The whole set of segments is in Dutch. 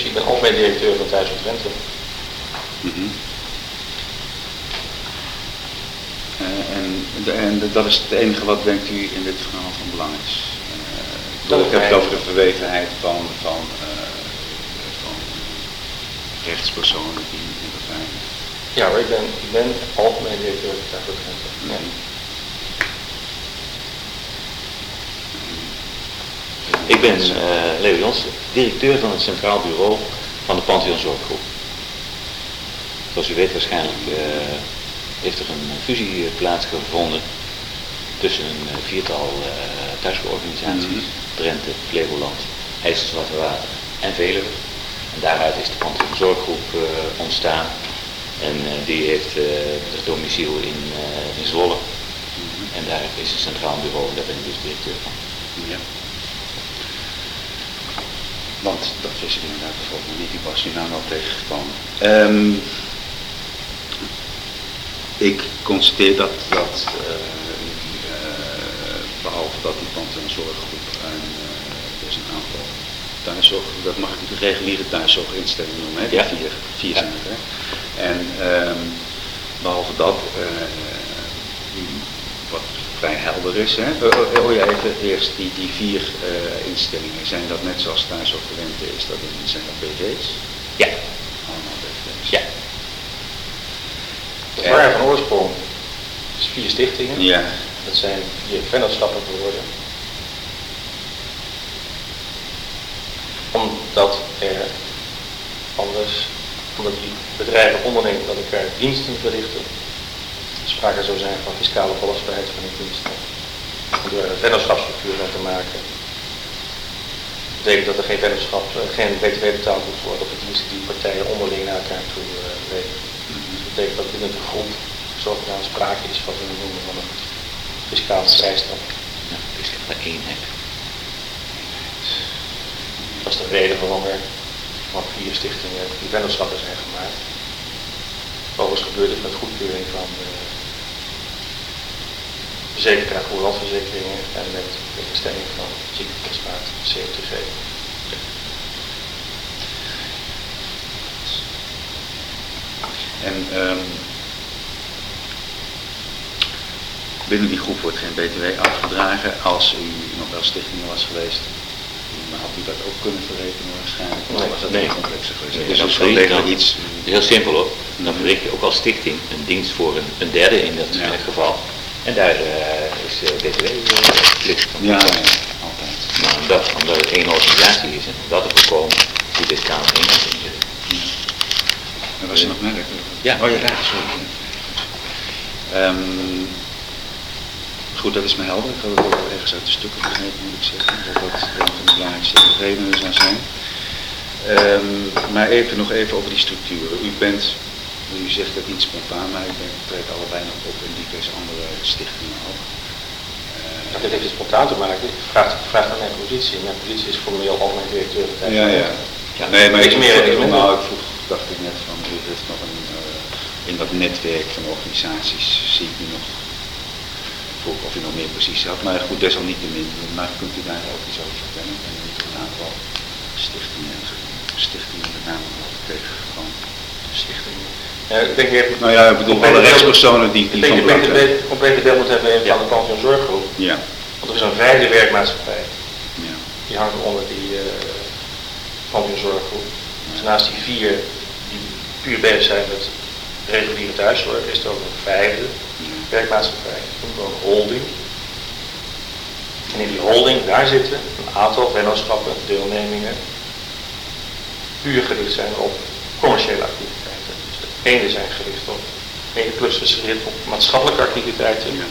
functie. Ik ben algemeen directeur van Thuis op Twente. Mhm. Eh, en, de- en dat is het enige wat denkt u in dit verhaal van belang is? Dat is ik heb het over de verwevenheid van, van, eh, van rechtspersonen die in de veiligheid. Ja, maar ik ben, ik ben algemeen directeur van Thuis op Twente. Ja. Ik ben eh Leo Jansen, directeur van het Centraal Bureau van de Pantheon Zorggroep. Zoals u weet waarschijnlijk eh, heeft er een fusie eh, plaatsgevonden tussen een viertal eh thuisorganisaties, Drenthe, Flevoland, IJsselzwarte en Veluwe. En daaruit is de Pantheon Zorggroep ontstaan en die heeft het domiciel in, in Zwolle. En daar is het Centraal Bureau, daar ben ik dus directeur van. Ja. Want dat is inderdaad bijvoorbeeld niet die was die naam al tegengekomen. Ik constateer dat, dat eh, eh, behalve dat die Pantheon-zorggroep en eh, dus een aantal thuiszorg, dat mag ik de reguliere thuiszorginstellingen noemen, hè? die Ja. vier, vier zijn het. Hè? En ehm, behalve dat, eh, wat vrij helder is, hè? Oh, oh, oh ja, even eerst die, die vier eh, instellingen, zijn dat net zoals thuiszorg Twente, is dat in, zijn dat BV's? Ja, Allemaal BV's. ja. Dat waren van oorsprong dus vier stichtingen. Ja, Dat zijn vier vennootschappen geworden. Omdat er anders, omdat die bedrijven onderling met elkaar diensten verrichten, sprake zou zijn van fiscale belastbaarheid van die diensten. En door een vennootschapsstructuur van te maken, betekent dat er geen vennootschap, eh, geen btw betaald hoeft worden op de diensten die partijen onderling naar elkaar toe eh, leveren. Dus dat betekent dat binnen de groep zogenaamd sprake is van we noemen van een fiscaal vrijstand. Ja, echt maar eenheid. Dat is de reden waarom er van vier stichtingen die vennootschappen zijn gemaakt. Overigens gebeurt het met goedkeuring van de verzekeraar voor landverzekeringen en met de instemming van ziektekastmaat COTG. en ehm, binnen die groep wordt geen BTW afgedragen. Als u nog wel stichting was geweest, dan had u dat ook kunnen verrekenen waarschijnlijk. Of Nee, was dat nee. niet complexer geweest? Nee, dus dat is wel degelijk dan- iets... Heel simpel hoor. Dan verricht je ook als stichting een dienst voor een, een derde in dat Ja. geval. En daar eh, is BTW plicht van. Ja, ja, altijd. Maar omdat, omdat het één organisatie is en om dat te voorkomen, die fiscale eenheid inzetten. En was er nog meer? Ja. Oh ja, ja, sorry. Ehm, goed, dat is me helder. Ik had het ook ergens uit de stukken begrepen, moet ik zeggen. Dat dat een van de belangrijkste redenen zou zijn. Ehm, maar even nog even over die structuren. U bent, u zegt het niet spontaan, maar bent, treedt allebei nog op in diverse andere stichtingen ook. Eh, Dat heeft iets spontaan te maken. Vraagt, vraagt aan mijn positie. Mijn positie is formeel algemeen directeur van ja, ja. Ja, nee, maar ik, meer, minder. nou, ik vroeg, dacht ik net van, u heeft nog een, eh, in dat netwerk van organisaties, zie ik u nog, vroeg of u nog meer precies had, maar goed, desalniettemin, maar kunt u daar ook iets over vertellen? En een aantal stichtingen, stichtingen met name ook tegen gewoon stichtingen. Ja, ik denk even, Nou ja, ik bedoel alle rechtspersonen die, die van belang zijn. een complete beeld moet hebben van de Pantheon Zorggroep. Ja, Want er is een vijfde werkmaatschappij. ja, Die hangt onder die uh, Pantheon Zorggroep. Dus naast die vier die puur bezig zijn met reguliere thuiszorg, is er ook een vijfde werkmaatschappij. Dat noemen we een holding. En in die holding, daar zitten een aantal vennootschappen, deelnemingen, puur gericht zijn op commerciële activiteiten. Ene zijn gericht op, ene cluster is gericht op maatschappelijke activiteiten, ja.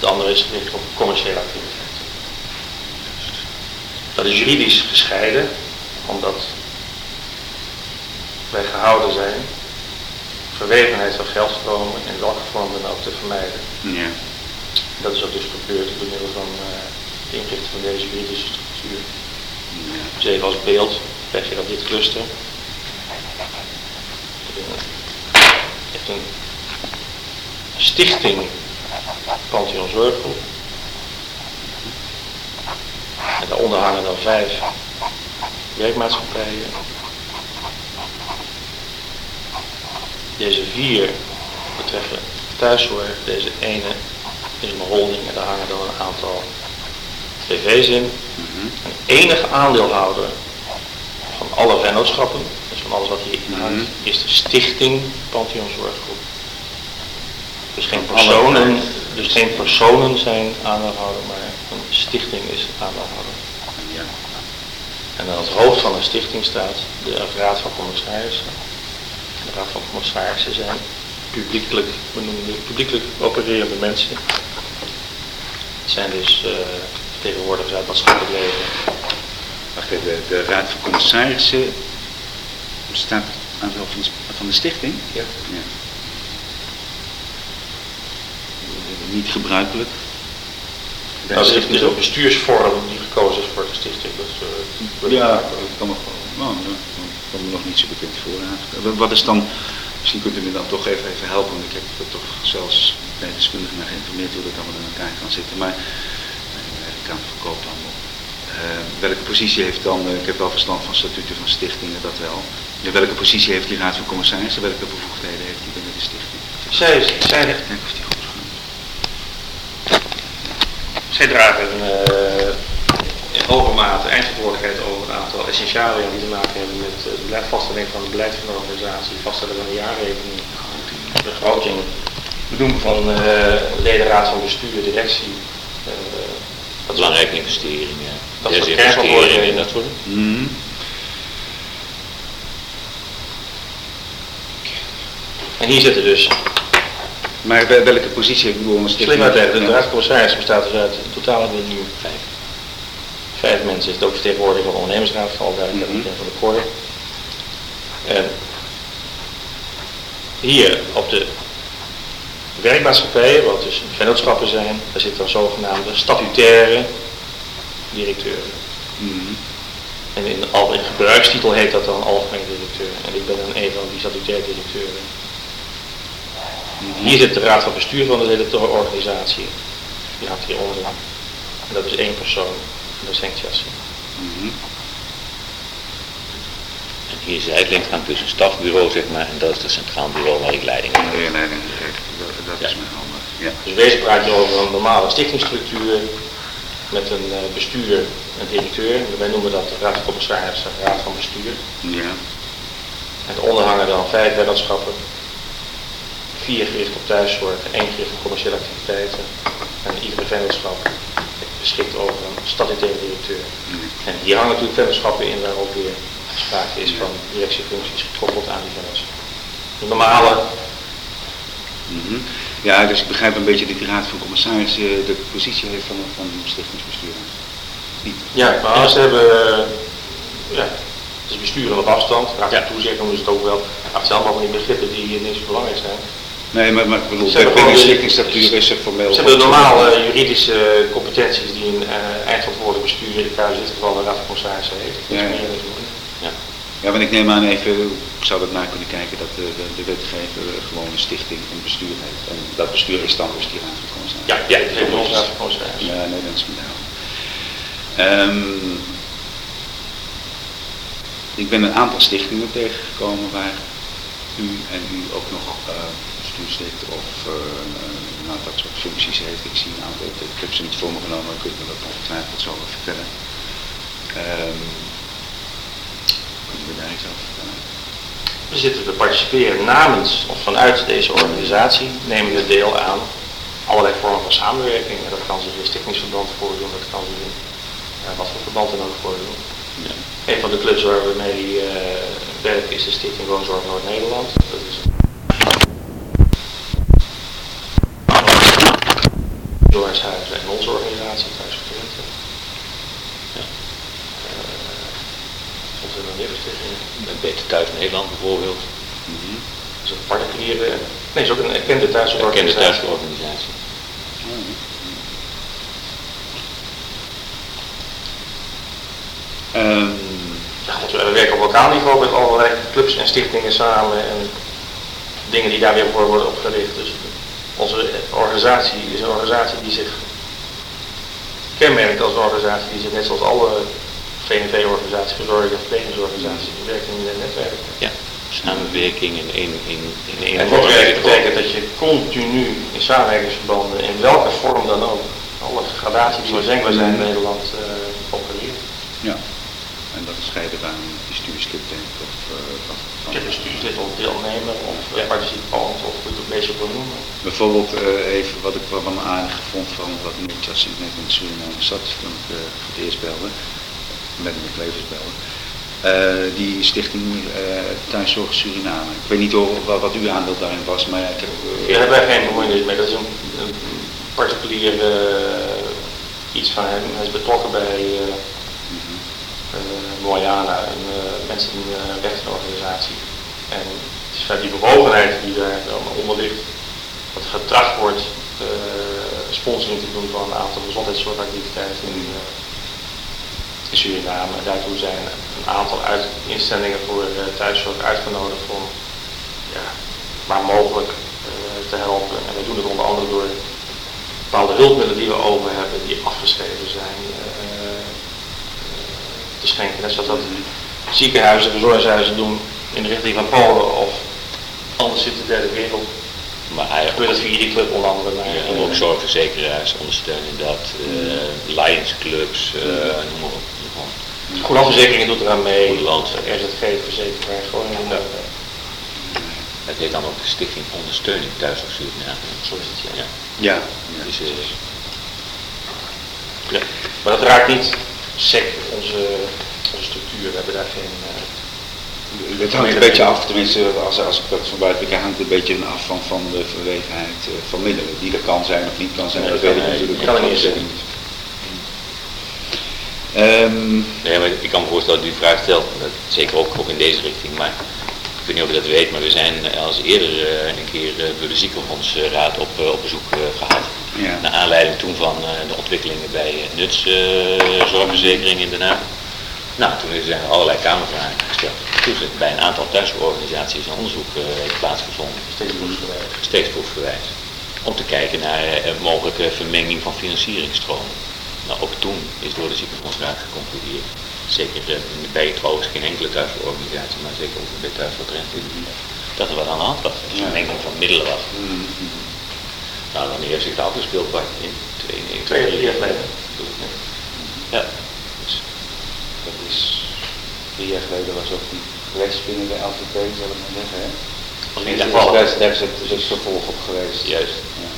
de andere is gericht op commerciële activiteiten. Dat is juridisch gescheiden, omdat wij gehouden zijn verwevenheid van geldstromen in welke vorm dan ook te vermijden. ja. Dat is ook dus gebeurd door middel van eh, de inrichting van deze juridische structuur. ja. Dus even als beeld krijg je dat dit cluster heeft een stichting Pantheon Zorggroep. En daaronder hangen dan vijf werkmaatschappijen. Deze vier betreffen thuiszorg. Deze ene is een holding en daar hangen dan een aantal tv's in. Mhm. Een enige aandeelhouder van alle vennootschappen, dus van alles wat hier inhoudt, Mhm. is de stichting Pantheon Zorggroep. Dus geen personen, dus geen personen zijn aandeelhouder, maar een stichting is aandeelhouder. Ja. En aan het hoofd van een stichting staat de raad van commissarissen. De raad van commissarissen zijn publiekelijk benoemde, publiekelijk opererende mensen. Het zijn dus eh vertegenwoordigers uit maatschappelijk leven. Wacht even, de, de Raad van Commissarissen staat aan het hoofd van de, stichting? Ja. Ja. Niet gebruikelijk. Dat de is stichting de ook? bestuursvorm die gekozen is voor de stichting. Dat is, eh, Ja, dat kan me, nou, dat kan me nog niet zo bekend voor. Wa- Wat is dan, misschien kunt u me dan toch even, even helpen, want ik heb er toch zelfs bij deskundigen naar geïnformeerd hoe dat allemaal in elkaar kan zitten. Maar ik kan het verkopen. Eh, welke positie heeft dan, eh, ik heb wel verstand van statuten van stichtingen, dat wel. Welke positie heeft die Raad van Commissarissen, welke bevoegdheden heeft die binnen de stichting? Zij, zij, Kijk of die goed is. zij dragen eh, in hoge mate eindverantwoordelijkheid over een aantal essentialen die te maken hebben met eh, de beleid- vaststelling van het beleid van de organisatie, vaststellen van de jaarrekening, begroting, benoemen van eh ledenraad van bestuur, directie. eh, dat Belangrijke investeringen, Dat soort kernverantwoordelijkheden. dat soort Mhm. En hier zitten dus Maar wel- welke positie heeft bedoel een stichting? Slim uitleggen, de raad van commissarissen bestaat dus uit, in totaal hebben we nu vijf. Vijf mensen, is het ook vertegenwoordiger van de ondernemersraad, voor alle duidelijkheid, Mhm. en van de koor. En hier op de werkmaatschappijen, wat dus vennootschappen zijn, daar zitten dan zogenaamde statutaire directeuren. Mhm. En in de algemene gebruikstitel heet dat dan algemeen directeur. En ik ben dan een van die statutaire directeuren. Hier zit de raad van bestuur van de hele organisatie. Die hangt hieronder. En dat is één persoon. En dat is Henk. Mhm. En hier is de dus een stafbureau, zeg maar, en dat is het centraal bureau waar ik leiding aan Ja, geef. leiding gegeven. Dat, dat is mijn handen. Ja. Dus wezen praat je over een normale stichtingsstructuur met een eh, bestuur en directeur. Wij noemen dat de raad van commissarissen, raad van bestuur. Ja. En daaronder hangen dan vijf wennootschappen. Vier gericht op thuiszorg, één gericht op commerciële activiteiten. En iedere vennootschap beschikt over een statutaire directeur. En hier hangen natuurlijk vennootschappen in waar ook weer sprake is van directiefuncties gekoppeld aan die vennootschap. De normale, Mhm. Ja, dus ik begrijp een beetje dat die raad van commissarissen de positie heeft van, van stichtingsbestuur. Niet. ja, maar ze hebben, eh, ja, het is besturen op afstand, raad van toezicht noemen ze het ook wel. Het zijn allemaal van die begrippen die eh, niet zo belangrijk zijn. Nee, maar, maar ik bedoel, gewoon de- is er formeel... Ze hebben de normale juridische competenties die een uh, eindverantwoordelijk bestuur, in in dit geval de raad van commissarissen heeft. Ja. Ja. Ja, want ik neem aan even, ik zou dat na kunnen kijken, dat de, de, de wetgever gewoon een stichting, een bestuur heeft. En dat bestuur is dan dus die raad van commissarissen. Ja, ja, dat heeft onze. Ja, nee, dat is me duidelijk. Ehm, ik ben een aantal stichtingen tegengekomen waar u en u ook nog eh bestuurslid of eh, nou, dat soort functies heeft. Ik zie een aantal, ik heb ze niet voor me genomen, maar ik kunt me dat ongetwijfeld zo vertellen. Ehm kunnen we daar iets over vertellen? We zitten te participeren namens of vanuit deze organisatie, nemen we deel aan allerlei vormen van samenwerking. En dat kan zich in stichtingsverband voordoen, dat kan zich in eh, wat voor verband dan ook voordoen. Ja. Een van de clubs waar we mee eh, werken is de Stichting Woonzorg Noord-Nederland. Dat is een Doorhuishuizen en Thuis. Ja. Eh, Soms hebben we meer stichtingen. Met Beter Thuis Nederland bijvoorbeeld. Mhm. Dat is een particuliere, nee, is ook een erkende Erkende thuisorganisatie. thuisorganisatie. Ehm, Ja, goed, we werken op lokaal niveau met allerlei clubs en stichtingen samen en dingen die daar weer voor worden opgericht. Dus onze organisatie is een organisatie die zich kenmerkt als een organisatie die zich net zoals alle VNV-organisatie, verzorging en die werkt in een netwerk. Ja, samenwerking in één, in, in één En netwerk betekent dat je continu in samenwerkingsverbanden, in welke vorm dan ook, alle gradaties die denkbaar zijn in Nederland, uh, opereert. Ja, en dat is scheiden aan bestuurslid denk ik, of uh, wat van de bestuurslid of deelnemer of ja. participant of hoe je het bezig wil noemen. Bijvoorbeeld uh, even wat ik wel aardig vond van wat Niklas net in Suriname zat toen ik voor het eerst belde, met mijn levens belde. Uh, die stichting uh, Thuiszorg Suriname. Ik weet niet hoor, wat, uw aandeel daarin was, maar ik heb... Uh, hebben wij geen bemoeienis mee. Dat is een, een particulier iets van hem. Hij is betrokken bij. Moyana, een mensenrechtenorganisatie. En het is die bewogenheid die daar onder ligt, dat getracht wordt sponsoring te doen van een aantal gezondheidszorgactiviteiten in in Suriname. En daartoe zijn een aantal instellingen voor thuiszorg uitgenodigd om ja, waar mogelijk te helpen. En we doen het onder andere door bepaalde hulpmiddelen die we over hebben, die afgeschreven zijn, te schenken. Net zoals dat ziekenhuizen, verzorgingshuizen doen in de richting van Polen of anders zit de derde wereld. Maar eigenlijk gebeurt dat via die club onder andere. Maar, ja, ook zorgverzekeraars ondersteunen dat, Lions clubs, noem maar op. Goedlandverzekeringen doet eraan mee. Goedland. RZG-verzekeraar. Gewoon in de, het heet dan ook de Stichting Ondersteuning Thuis of Suriname. Zo is het, ja. Ja. ja. Dus, uh, ja. Maar dat raakt niet sec onze, onze structuur. We hebben daar geen... Uh, het hangt een beetje af, tenminste als, als ik dat van buiten bekijk, hangt het een beetje af van, van de verwevenheid uh, van middelen. Die er kan zijn of niet kan zijn, nee, dat weet ik natuurlijk kan niet zeggen. Um, ja, maar ik kan me voorstellen dat u die vraag stelt, zeker ook, ook in deze richting, maar ik weet niet of u dat weet, maar we zijn als eerder uh, een keer door de ziekenfondsraad op, op bezoek gehad. Ja. Naar aanleiding toen van de ontwikkelingen bij Nuts zorgverzekering in Den Haag. Nou, toen zijn er allerlei kamervragen gesteld. Toen is bij een aantal thuisorganisaties een onderzoek heeft plaatsgevonden. Steeds proefgewijs. Steeds proefgewijs. Om te kijken naar mogelijke vermenging van financieringstromen. Nou, ook toen is door de ziekenfondsraad geconcludeerd, zeker uh, bij trouwens geen enkele thuisorganisatie, maar zeker ook bij Thuis voor Drenthe, dat er wat aan de hand was. Dat er een menging van middelen was. Mm. Nou, wanneer heeft zich dat afgespeeld? Bart? In twee, nee, twee, drie jaar geleden. Ja. Dus, dat is drie jaar geleden was ook die binnen de LVP, zal ik maar zeggen. Hè? In ieder geval. Daar is, het dus vervolg op geweest. Juist. Ja.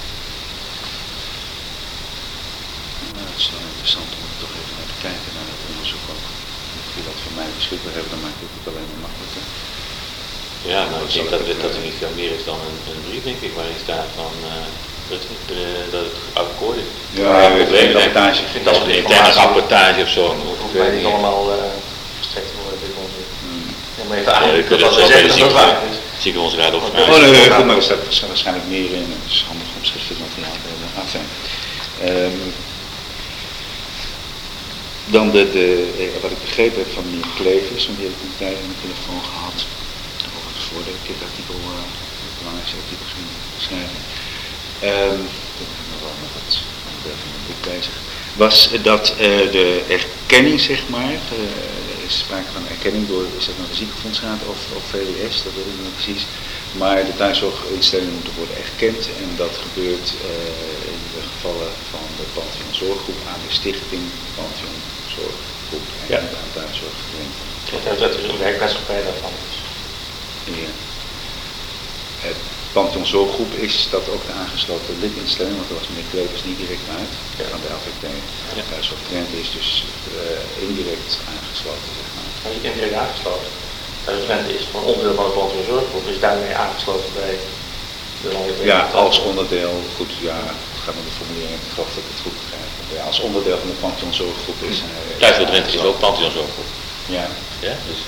het is wel interessant om er toch even naar te kijken naar het onderzoek ook. Of die dat voor mij beschikbaar hebben, dan maakt het alleen maar makkelijker. Ja, nou ik denk dat, het, dat er niet veel meer is dan een, een brief, denk ik, waarin staat van uh, dat, uh, dat het akkoord is. Ja, ik rapportage. Ik vind dat een interne rapportage of zo. Dat hoeft mij niet allemaal verstrekt te worden. Hmm. Ja, maar even eigenlijk dat dat dat waar is. Ziekenfondsraad of Oh nee, nee, goed, maar er staat waarschijnlijk meer in. Het is handig om schriftelijk materiaal te hebben. Enfin. Dan de, wat ik begrepen heb van meneer Klevers, want die heb ik een tijd aan de telefoon gehad. Overigens voordat ik dit artikel, uh, het belangrijkste artikel ging schrijven. Um, ik ben nog wel met het van mijn boek bezig. Was dat uh, de erkenning, zeg maar, uh, is sprake van erkenning door zeg maar, de ziekenfondsraad of, of VWS, dat weet ik niet precies. Maar de thuiszorginstellingen moeten worden erkend en dat gebeurt in de gevallen van de Pantheon Zorggroep aan de stichting Pantheon Zorggroep en Ja. aan thuiszorggemeente. Dat dat is een werkmaatschappij daarvan. Ja. Het Pantheon Zorggroep is dat ook de aangesloten lidinstelling, want er was meneer Klevers niet direct uit Ja. van de LVT. Ja. Thuiszorg is dus eh, indirect aangesloten, zeg maar. Indirect aangesloten. Drenthe is gewoon onderdeel van de Pantheon Zorggroep, is daarmee aangesloten bij de landelijke Ja, als onderdeel, goed, ja, het gaat om de formulering, ik geloof dat ik het goed begrijp. Ja, als onderdeel van de Pantheon Zorggroep is hij... Thuis voor Drenthe is ook Pantheon Zorggroep. Ja. Ja, dus.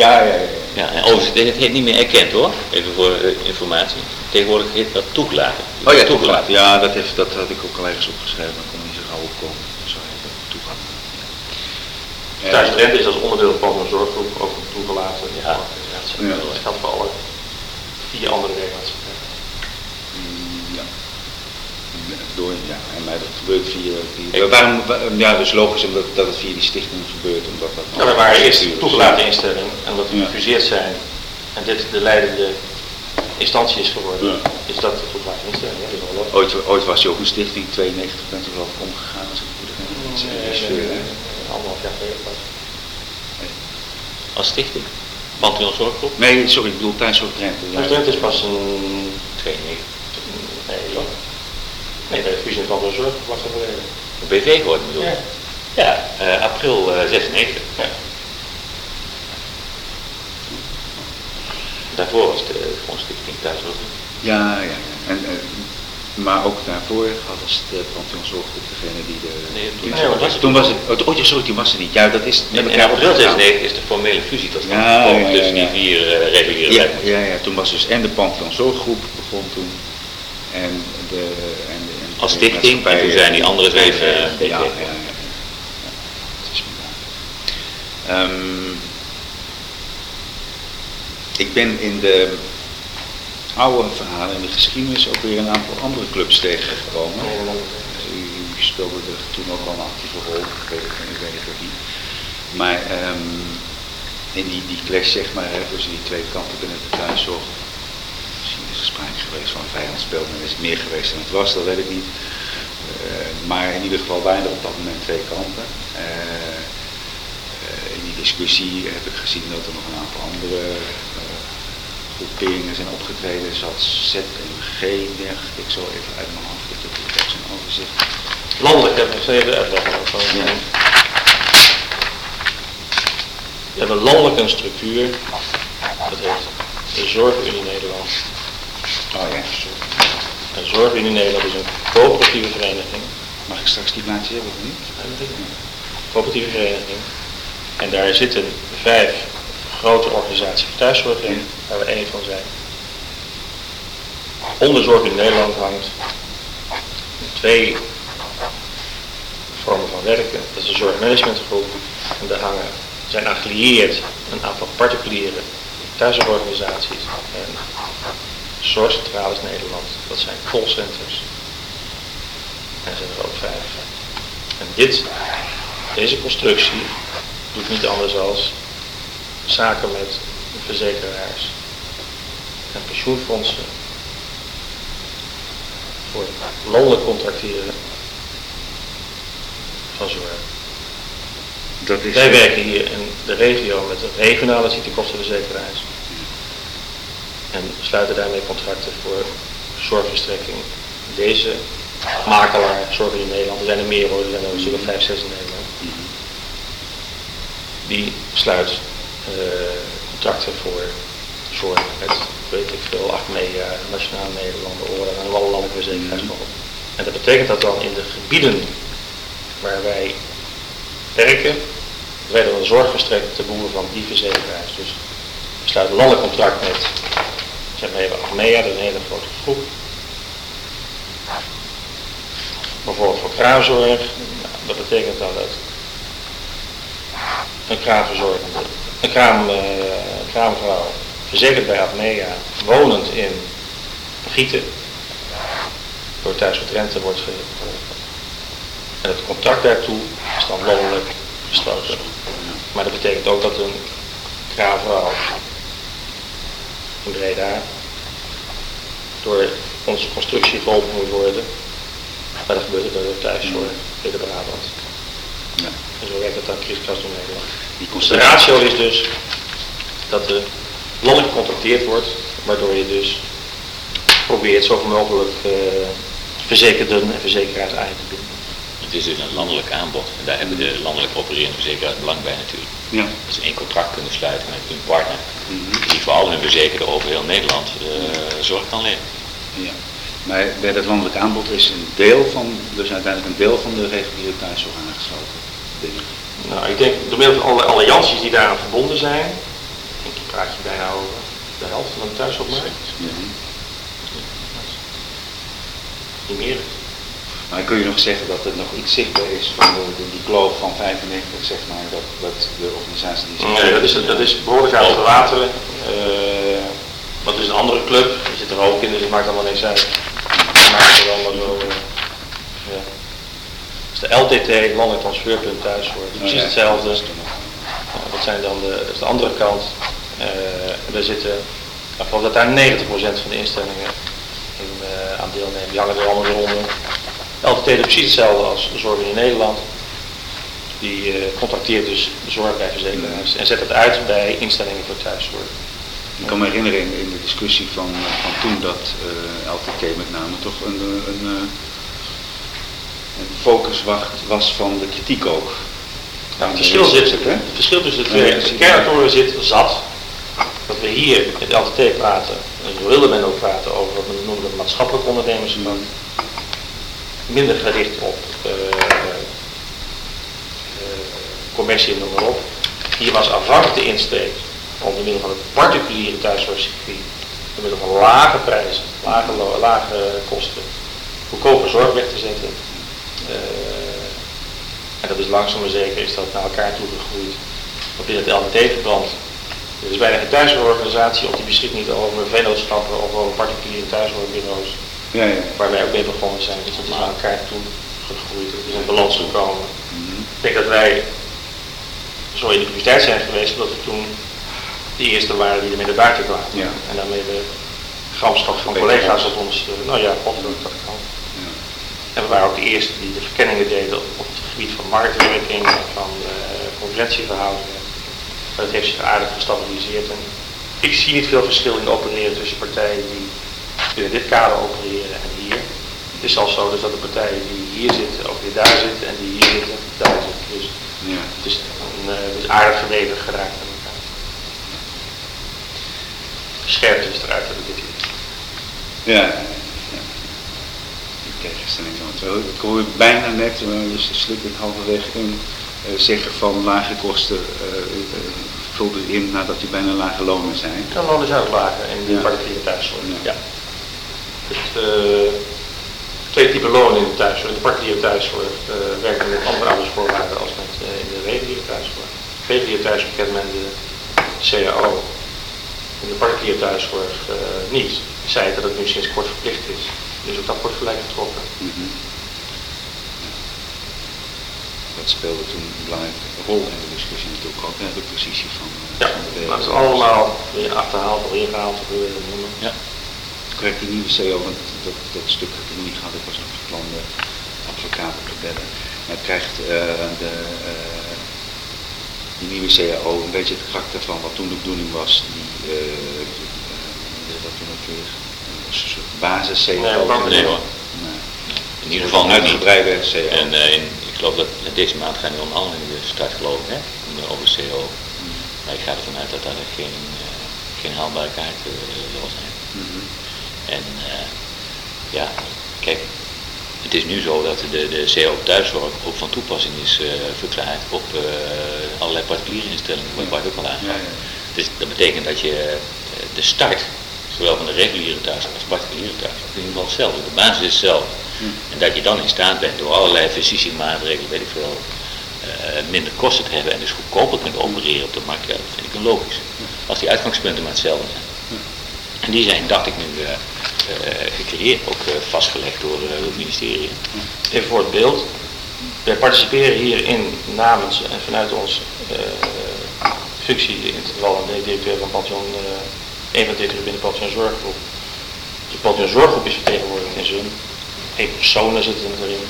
Ja, ja, ja. ja. Ja, en overigens, het heet niet meer erkend hoor, even voor eh, informatie. Tegenwoordig heet dat toegelaten. Oh ja, toegelaten. Ja, dat, heeft, dat had ik ook al ergens opgeschreven, maar ik kon niet zo gauw opkomen. Zo heet dat, toegelaten. Ja. Drenthe is als onderdeel van een zorggroep ook toegelaten. Ja. Ja. Dat geldt voor alle vier andere werkmaatschappijen. Mm, ja. Mm. door, ja, en maar dat gebeurt via, via waarom, wa- ja, dus logisch omdat dat het via die stichting gebeurt, omdat dat... Nou, we waren eerst toegelaten instelling en dat we Ja. gefuseerd zijn en dit de leidende instantie is geworden, Ja. is dat de toegelaten instelling. Ja, wel. Ooit, ooit was je ook een stichting, 92 bent geloof ik omgegaan als ik het goed Nee, nee, nee, Anderhalf jaar geleden pas. Als stichting? Pantheon Zorggroep? Nee, sorry, ik bedoel Thuiszorg Drenthe. Dus Drenthe is pas een... 92. Nee, nee, bij de fusie van de zorg was er geleden. BV geworden bedoel je? Ja. Ja, eh, april eh, 96. Ja. Daarvoor was de Grondstichting Thuiszorg. Ja, ja, ja. En, eh, maar ook daarvoor had als de Pantheon Zorggroep degene die de... Nee, toen- nee, was het? toen was het, oh, ja, sorry, toen was het niet. Ja, dat is met In, in elkaar april opgegaan. 96 is de formele fusie tot stand Ja, gekomen ja, ja, tussen die vier eh, reguliere Ja, ja, ja, toen was dus en de Pantheon Zorggroep begon toen en de... En de en Als stichting, en toen zijn die andere Ja, eh, ja, ja, ja, is. Ehm, ik ben in de oude verhalen, in de geschiedenis, ook weer een aantal andere clubs tegengekomen. U, u speelde er toen ook al een actieve rol, ik weet het, ik weet het ook niet. Maar ehm, in die, die clash, zeg maar, hè, tussen die twee kanten binnen de thuiszorg, misschien is er sprake geweest van vijandspel, maar is het meer geweest dan het was, dat weet ik niet. Eh, maar in ieder geval waren er op dat moment twee kanten. Eh, eh, in die discussie heb ik gezien dat er nog een aantal andere groeperingen zijn opgetreden. Zat ZMG, dacht ik zo even uit mijn hoofd, ik heb het zo'n overzicht. Landelijk hebben we even uitleggen. Ja. We hebben landelijk een structuur, dat heet de Zorgunie Nederland. Oh ja, sorry. En Zorgunie Nederland is een coöperatieve vereniging. Mag ik straks die blaadjes hebben of niet? Coöperatieve vereniging. En daar zitten vijf grote organisaties voor thuiszorg in, waar we één van zijn. Onder Zorg in Nederland hangt twee vormen van werken. Dat is de zorgmanagementgroep en daar hangen, zijn aangelieerd een aantal particuliere thuiszorgorganisaties en zorgcentrales Nederland. Dat zijn callcenters. En zijn er ook vijf. En dit, deze constructie doet niet anders als zaken met verzekeraars en pensioenfondsen voor landelijk contracteren van zorg. Dat is... Wij werken hier in de regio met een regionale ziektekostenverzekeraars en sluiten daarmee contracten voor zorgverstrekking. Deze makelaar, Zorg in Nederland, er zijn er meer hoor, er zijn er of vijf, zes in Nederland. Die sluit contracten voor zorg met, weet ik veel, Achmea, Nationaal Nederlanden, ORA en alle landelijke nog op. En dat betekent dat dan in de gebieden waar wij werken, wij dan een zorg verstrekken ten behoeve van die verzekeraars. Dus we sluiten een landelijk contract met, zeg maar even Achmea, dat is een hele grote groep. Bijvoorbeeld voor kraamzorg, nou, dat betekent dan dat een kraamverzorgende, een kraam, eh, kraamvrouw, verzekerd bij Achmea, wonend in Gieten, door Thuis voor Drenthe wordt ge... En het contract daartoe is dan landelijk gesloten. Maar dat betekent ook dat een kraamvrouw in Breda door onze constructie geholpen moet worden. Maar dat gebeurt het door de thuiszorg in de Brabant. En zo werkt het dan kriskast door Nederland. Die de ratio is dus dat er landelijk gecontracteerd wordt, waardoor je dus probeert zoveel mogelijk eh, verzekerden en verzekeraars aan te binden. Het is dus een landelijk aanbod en daar hebben de landelijk opererende verzekeraars belang bij natuurlijk. Ja. Dat ze één contract kunnen sluiten met hun partner, Mhm. die voor al hun verzekerden over heel Nederland eh, zorg kan leveren. Ja. Maar bij dat landelijk aanbod is een deel van, dus uiteindelijk een deel van de reguliere thuiszorg aangesloten. Nou, ik denk door middel van alle allianties die daaraan verbonden zijn, denk ik praat je bijna over de helft van de thuiszorgmarkt. Ja. Niet meer. Maar kun je nog zeggen dat er nog iets zichtbaar is van de, de- die kloof van 95, zeg maar, dat, dat de organisatie die zich... Nee, dat is, dat is behoorlijk uit te wateren. Eh, wat is een andere club, die zit er ook in, dus het maakt allemaal niks uit. Er allemaal zo, eh, Dus de LTT, landelijk transferpunt thuiszorg, is precies hetzelfde. Uh, wat zijn dan de, dat is de andere kant. Uh, daar zitten, ik geloof dat daar 90% van de instellingen in, uh, aan deelnemen. Die hangen er allemaal onder. LTT is precies hetzelfde als de zorg in Nederland. Die uh, contacteert dus de zorg bij verzekeraars en zet het uit bij instellingen voor thuiszorg. Ik kan me herinneren in, in de discussie van, van toen dat uh, LTK met name toch een, een, een, focus was van de kritiek ook. Nou, het, verschil zit, het, het verschil tussen de twee de kernactoren zit zat. Dat we hier in het LTT praten, en zo wilde men ook praten over wat men noemde maatschappelijk ondernemerschap. Minder gericht op uh, commercie en noem maar op. Hier was aanvankelijk de insteek om door middel van het particuliere thuiszorgcircuit, door middel van lage prijzen, lage, lage kosten, goedkope zorg weg te zetten. Uh, en dat is langzaam maar zeker is dat naar elkaar toe gegroeid. Want binnen het LNT-verband er is bijna geen thuiszorgorganisatie of die beschikt niet over vennootschappen of over particuliere thuiszorgbureaus. Ja, ja. Waar wij ook mee begonnen zijn. Dus dat is naar elkaar toe gegroeid. Het is in balans gekomen. Mm -hmm. Ik denk dat wij zo in de universiteit zijn geweest, dat we toen de eerste waren die er mee naar buiten kwamen. Ja. En daarmee de gramschap van collega's op ons, uh, nou ja, op dat kan. En we waren ook de eerste die de verkenningen deden op het gebied van marktwerking en van uh, concurrentieverhoudingen. Dat heeft zich aardig gestabiliseerd. En ik zie niet veel verschil in opereren tussen partijen die binnen dit kader opereren en hier. Het is al zo dus dat de partijen die hier zitten ook weer daar zitten en die hier zitten daar zitten. Dus ja. het, is een, uh, het is aardig verweven geraakt aan elkaar. Scherpte is eruit dat ik dit hier. Ja. Tegenstelling wel. Ik hoor bijna net, dus slip ik halverwege in, uh, zeggen van lage kosten uh, vulde in nadat die bijna lage lonen zijn. De lonen zijn ook lager in de ja. particuliere thuiszorg. Ja. ja. Het, uh, twee typen lonen in de thuiszorg. De particuliere thuiszorg uh, werken met andere arbeidsvoorwaarden als met, uh, in de reguliere thuiszorg. Reguliere thuiszorg kent men de CAO. In de particuliere thuiszorg niet. Zij dat het nu sinds kort verplicht is. Dus ook dat wordt gelijk getrokken. Mm -hmm. Dat speelde toen een belangrijke rol in de discussie natuurlijk ook, hè, de precisie van, ja, van de maar het is allemaal weer achterhaald of ingehaald of hoe je noemen. Ja correct die nieuwe CEO, want dat, dat stuk niet ik was nog van plan de advocaat te bellen. Maar het krijgt uh, de, uh, die nieuwe CAO een beetje het karakter van wat toen de bedoeling was, die, uh, dat toen ook weer, een basis CAO. Nee, nee hoor. Nee. In ieder geval uitgebreide CAO. En in, ik geloof dat deze maand gaan die onderhandelingen start geloof ik, hè, over de CAO. Mm. Maar ik ga ervan uit dat daar geen, geen haalbaarheid zal zijn. Mm -hmm. En uh, ja, kijk, het is nu zo dat de, de CO thuiszorg ook van toepassing is uh, verklaard op uh, allerlei particuliere instellingen, waar Bart ook al aan ja, ja. Dus dat betekent dat je de start, zowel van de reguliere thuiszorg als particuliere thuiszorg, in ieder geval hetzelfde. De basis is hetzelfde. Hm. En dat je dan in staat bent door allerlei maatregelen, weet ik veel, minder kosten te hebben en dus goedkoper kunt opereren op de markt, dat vind ik een logisch. Als die uitgangspunten maar hetzelfde zijn. En die zijn, dacht ik nu, uh, gecreëerd, ook vastgelegd door het ministerie. Even voor het beeld. Wij participeren hierin namens en vanuit onze functie in het geval de directeur van Pantheon, een van de directeuren binnen Pantheon Zorggroep. De Pantheon Zorggroep is vertegenwoordigd in zo'n één personen zitten erin.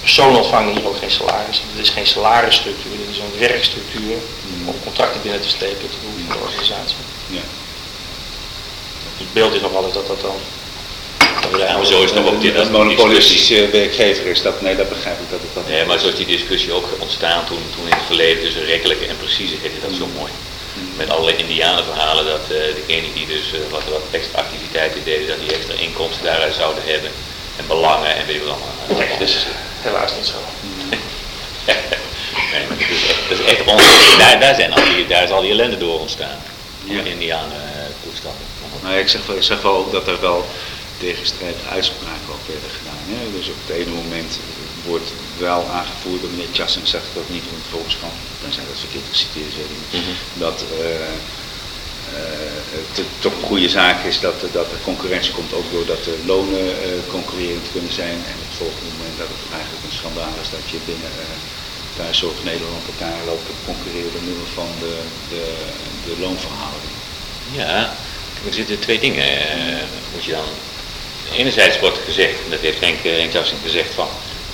Personen ontvangen hier ook geen salaris. Het is geen salarisstructuur, dit is een werkstructuur om contracten binnen te slepen te doen van de organisatie. Ja het beeld is nog wel eens dat dat dan... ja, maar zo is nog ook dit een monopolistische werkgever is dat, nee dat begrijp ik dat het dat Nee, maar zo is die discussie ook ontstaan toen, toen in het verleden tussen rekkelijke en precieze heette dat zo mm. mooi. Met alle indianenverhalen dat uh, degene die dus uh, wat, wat extra activiteiten deden, dat die extra inkomsten daaruit zouden hebben. En belangen en weet ik wat allemaal. Nee, is helaas niet zo. nee, maar dat is echt, dat is echt onzin. Daar, daar, zijn al die, daar is al die ellende door ontstaan. Ja. Indianen toestanden. Nou, ik zeg, wel, ik zeg wel ook dat er wel tegenstrijdige uitspraken ook werden gedaan. Hè? Dus op het ene moment wordt wel aangevoerd door meneer Chassen, zegt dat niet in het volkskrant, dan zijn dat verkeerd geciteerd, weet ik mm -hmm. dat uh, het toch een goede zaak is dat, dat de concurrentie komt ook doordat de lonen concurrerend kunnen zijn. En het volgende moment dat het eigenlijk een schandaal is dat je binnen thuiszorg Nederland elkaar loopt te concurreren door middel van de, de, de loonverhouding. Ja, er zitten twee dingen, moet je dan enerzijds wordt gezegd, en dat heeft Henk, Henk gezegd van,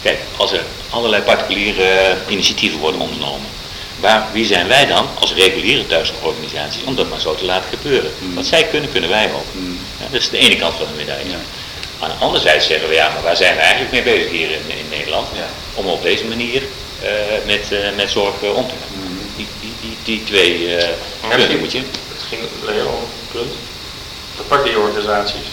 kijk, als er allerlei particuliere initiatieven worden ondernomen, waar, wie zijn wij dan als reguliere thuisorganisaties om dat maar zo te laten gebeuren? Mm. Wat zij kunnen, kunnen wij ook. Mm. Ja, dat is de ene kant van de medaille. Ja. Aan de andere zijde zeggen we, ja, maar waar zijn we eigenlijk mee bezig hier in, in Nederland? Ja. Om op deze manier uh, met, uh, met zorg uh, om te gaan. Mm. Die, die, die, die twee punten moet je. Het ging Leo, punt. De partijorganisaties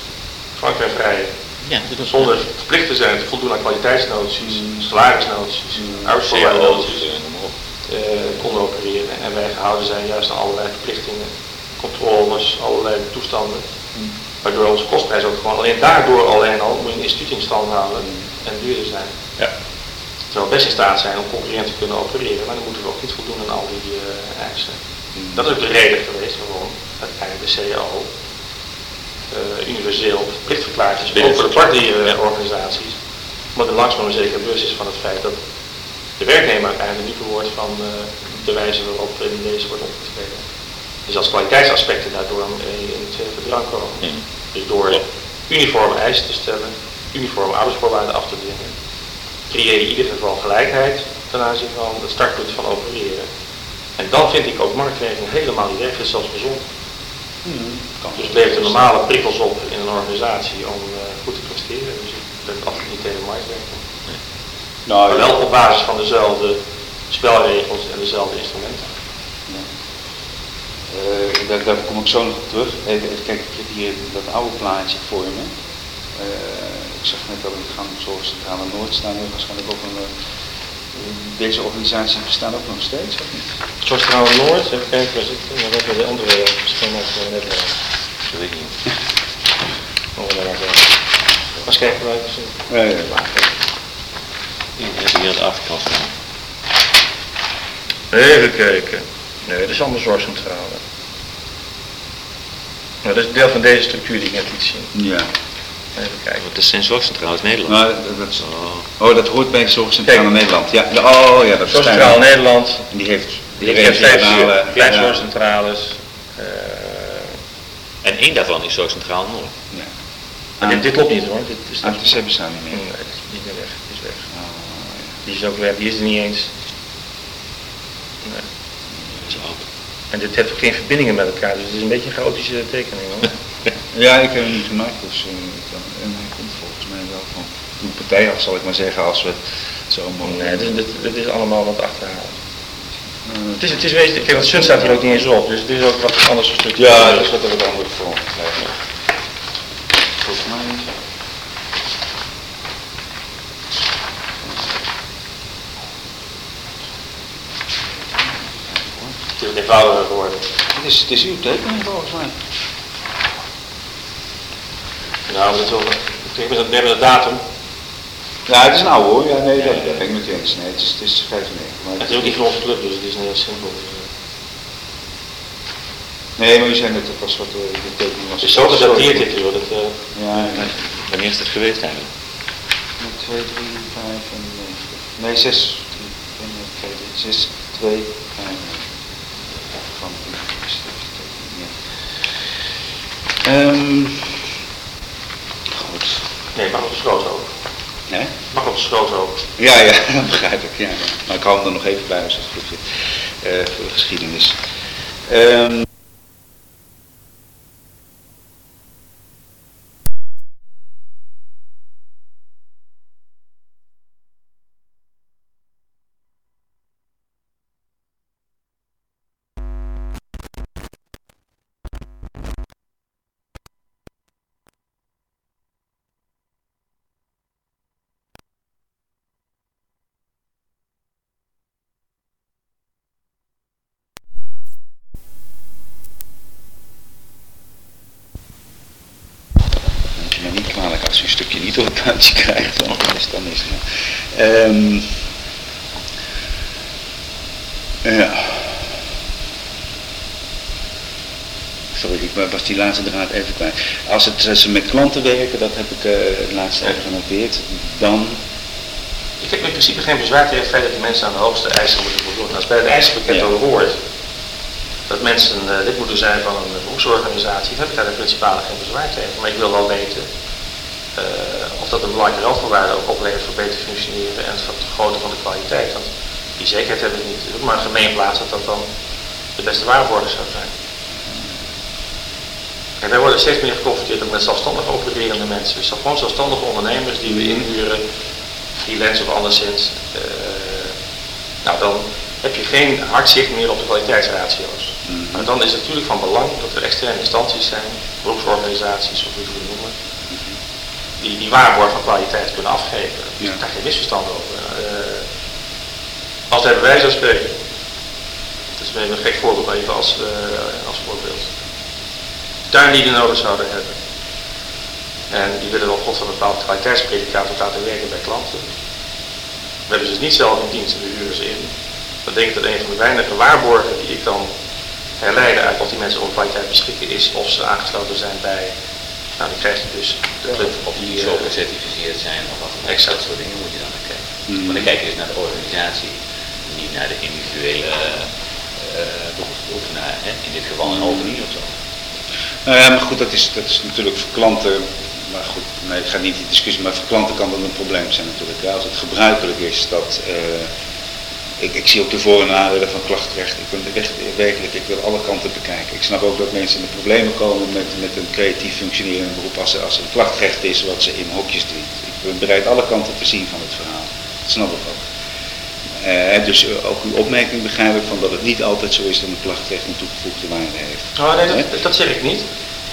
frank en vrij. Ja, zonder verplicht te zijn te voldoen aan kwaliteitsnoties, mm. salarisnoties, mm. arbeidsvoorwaardennoties, uh, konden opereren. En wij gehouden zijn juist aan allerlei verplichtingen, controles, allerlei toestanden. Mm. Waardoor onze kostprijs ook gewoon alleen daardoor alleen al moet je een instituut in stand houden en duurder zijn. Ja. Terwijl we best in staat zijn om concurrent te kunnen opereren, maar dan moeten we ook niet voldoen aan al die uh, eisen. Dat is ook de reden geweest waarom uiteindelijk de CAO universeel verplicht verklaard is, ook voor de partierorganisaties. Maar de langzaam maar zeker bewust is van het feit dat de werknemer uiteindelijk niet verwoord van uh, de wijze waarop in deze wordt opgetreden. Dus als kwaliteitsaspecten daardoor in het gedrang komen. Dus door uniforme eisen te stellen, uniforme arbeidsvoorwaarden af te dwingen, creëer je in ieder geval gelijkheid ten aanzien van het startpunt van opereren. En dan vind ik ook marktwerking helemaal niet weg, is zelfs gezond. Hmm. Dus het levert een normale prikkels op in een organisatie om uh, goed te presteren. Dus ik ben absoluut niet tegen marktwerking. Nee. Nou, maar wel op basis van dezelfde spelregels en dezelfde instrumenten. Ja. Uh, daar, daar, kom ik zo nog op terug. Even, even kijken, ik heb hier dat oude plaatje voor me. Uh, ik zag net al in de gang zoals Centrale Noord staan waarschijnlijk ook een deze organisatie bestaan ook nog steeds, of niet? Zorgstrouwen Noord, even kijken waar zit. Maar hebben de andere van Nederland. Dat weet ik niet. Oh, Als kijken wij even. Ja, ja. We hebben hier de staan. Even kijken. Nee, dat is allemaal zorgcentrale. Nou, dat is deel van deze structuur die ik net liet zien. Ja. Even kijken. Wat is zijn zorgcentrale Nederland? Nou, dat, is, oh. oh. dat hoort bij Zorgcentrale Nederland. Ja, oh ja, dat is Zorgcentrale Nederland. Die heeft, die, heeft regionale kleinzorgcentrales. Uh, en één daarvan is Zorgcentraal Noord. Ja. Ah, dit, dit, klopt niet hoor. Dit is ah, ze bestaan niet meer. Nee, dat is niet meer weg. Die is weg. Oh, ja. Die is ook weg. Die is er niet eens. Nee. Dat is ook. En dit heeft ook geen verbindingen met elkaar, dus het is een beetje een chaotische tekening hoor. ja, ik heb hem niet gemaakt, dus uh, en hij komt volgens mij wel van de partij af, zal ik maar zeggen, als we het zo mogen. Nee, dit, dit, dit, is allemaal wat achterhalen. Uh, het is, het is wezenlijk, kijk, want Sun staat hier ook niet eens op, dus het is ook wat anders gestructureerd. Ja, dat is wat er wat anders voor. Volgens mij Het is eenvoudiger geworden. Het is, het is uw tekening volgens mij. Nou, dat is wel, ik met, met de datum. Ja, het is een oude hoor. Ja, nee, dat, ben ik met je eens. Nee, het is, het is 95. Maar het is ook niet van onze club, dus het is heel simpel. Nee, maar je zei net, het was wat uh, de tekening was. Het is zo gedateerd dit joh. Dat, uh, ja, ja. Wanneer is het geweest eigenlijk? 2, 3, 5 en 9. Nee, 6, 2, 6, 2, 5. Van ja. Um, Nee, mag op de schroot ook. Nee? Mag op de schroot ook. Ja, ja, dat begrijp ik. Ja, Maar ik hou hem er nog even bij als het goed zit. Uh, voor de geschiedenis. Um, je krijgt, dan is dan is het. Um, ja. sorry, ik was die laatste draad even kwijt. Als het, als ze met klanten werken, dat heb ik uh, laatst even genoteerd, dan... Ik heb in principe geen bezwaar tegen het feit dat die mensen aan de hoogste eisen moeten voldoen. Als bij het eisenpakket ja. hoort dat mensen uh, lid moeten zijn van een beroepsorganisatie, dan heb ik daar de principale geen bezwaar tegen. Maar ik wil wel weten of dat een belangrijke randvoorwaarde ook oplevert voor beter functioneren en het vergroten van de kwaliteit. Want die zekerheid hebben we niet. Het is maar een gemeenplaats dat dat dan de beste waarborgen zou zijn. En wij worden steeds meer geconfronteerd ook met zelfstandig opererende mensen. Dus gewoon zelfstandige ondernemers die we inhuren, freelance of anderszins. Uh, nou, dan heb je geen hard zicht meer op de kwaliteitsratio's. Mm. Maar dan is het natuurlijk van belang dat er externe instanties zijn, beroepsorganisaties of hoe je het noemen, die die waarborg van kwaliteit kunnen afgeven. Dus ja. daar geen misverstand over. Uh, als hebben wij zo spreken. Dat is een gek voorbeeld even als, uh, als voorbeeld tuinlieden nodig zouden hebben. En die willen dan God van een bepaald kwaliteitspredicator laten werken bij klanten. We hebben ze dus niet zelf in dienst en we huren ze in. Dan denk ik dat een van de weinige waarborgen die ik dan herleiden uit of die mensen over kwaliteit beschikken is of ze aangesloten zijn bij, nou dan krijg je dus de club op die... Zo uh, gecertificeerd zijn of wat dan exact. dat soort dingen moet je dan naar kijken. Mm. Maar dan kijk je dus naar de organisatie, niet naar de individuele uh, beroepsbeoefenaar, in dit geval een hovenier of zo. Nou ja, maar goed, dat is, dat is natuurlijk voor klanten, maar goed, nee, ik ga niet in discussie, maar voor klanten kan dat een probleem zijn natuurlijk. Ja, als het gebruikelijk is dat, uh, ik, ik, zie ook de voor- en nadelen van klachtrecht. Ik wil echt, werkelijk, ik wil alle kanten bekijken. Ik snap ook dat mensen de problemen komen met, met een creatief functionerend beroep als, als het klachtrecht is wat ze in hokjes dient. Ik ben bereid alle kanten te zien van het verhaal. Dat snap ik ook. Uh, dus ook uw opmerking begrijp ik van dat het niet altijd zo is dat een klachtrecht een toegevoegde waarde heeft. Oh, nee, dat, dat zeg ik niet.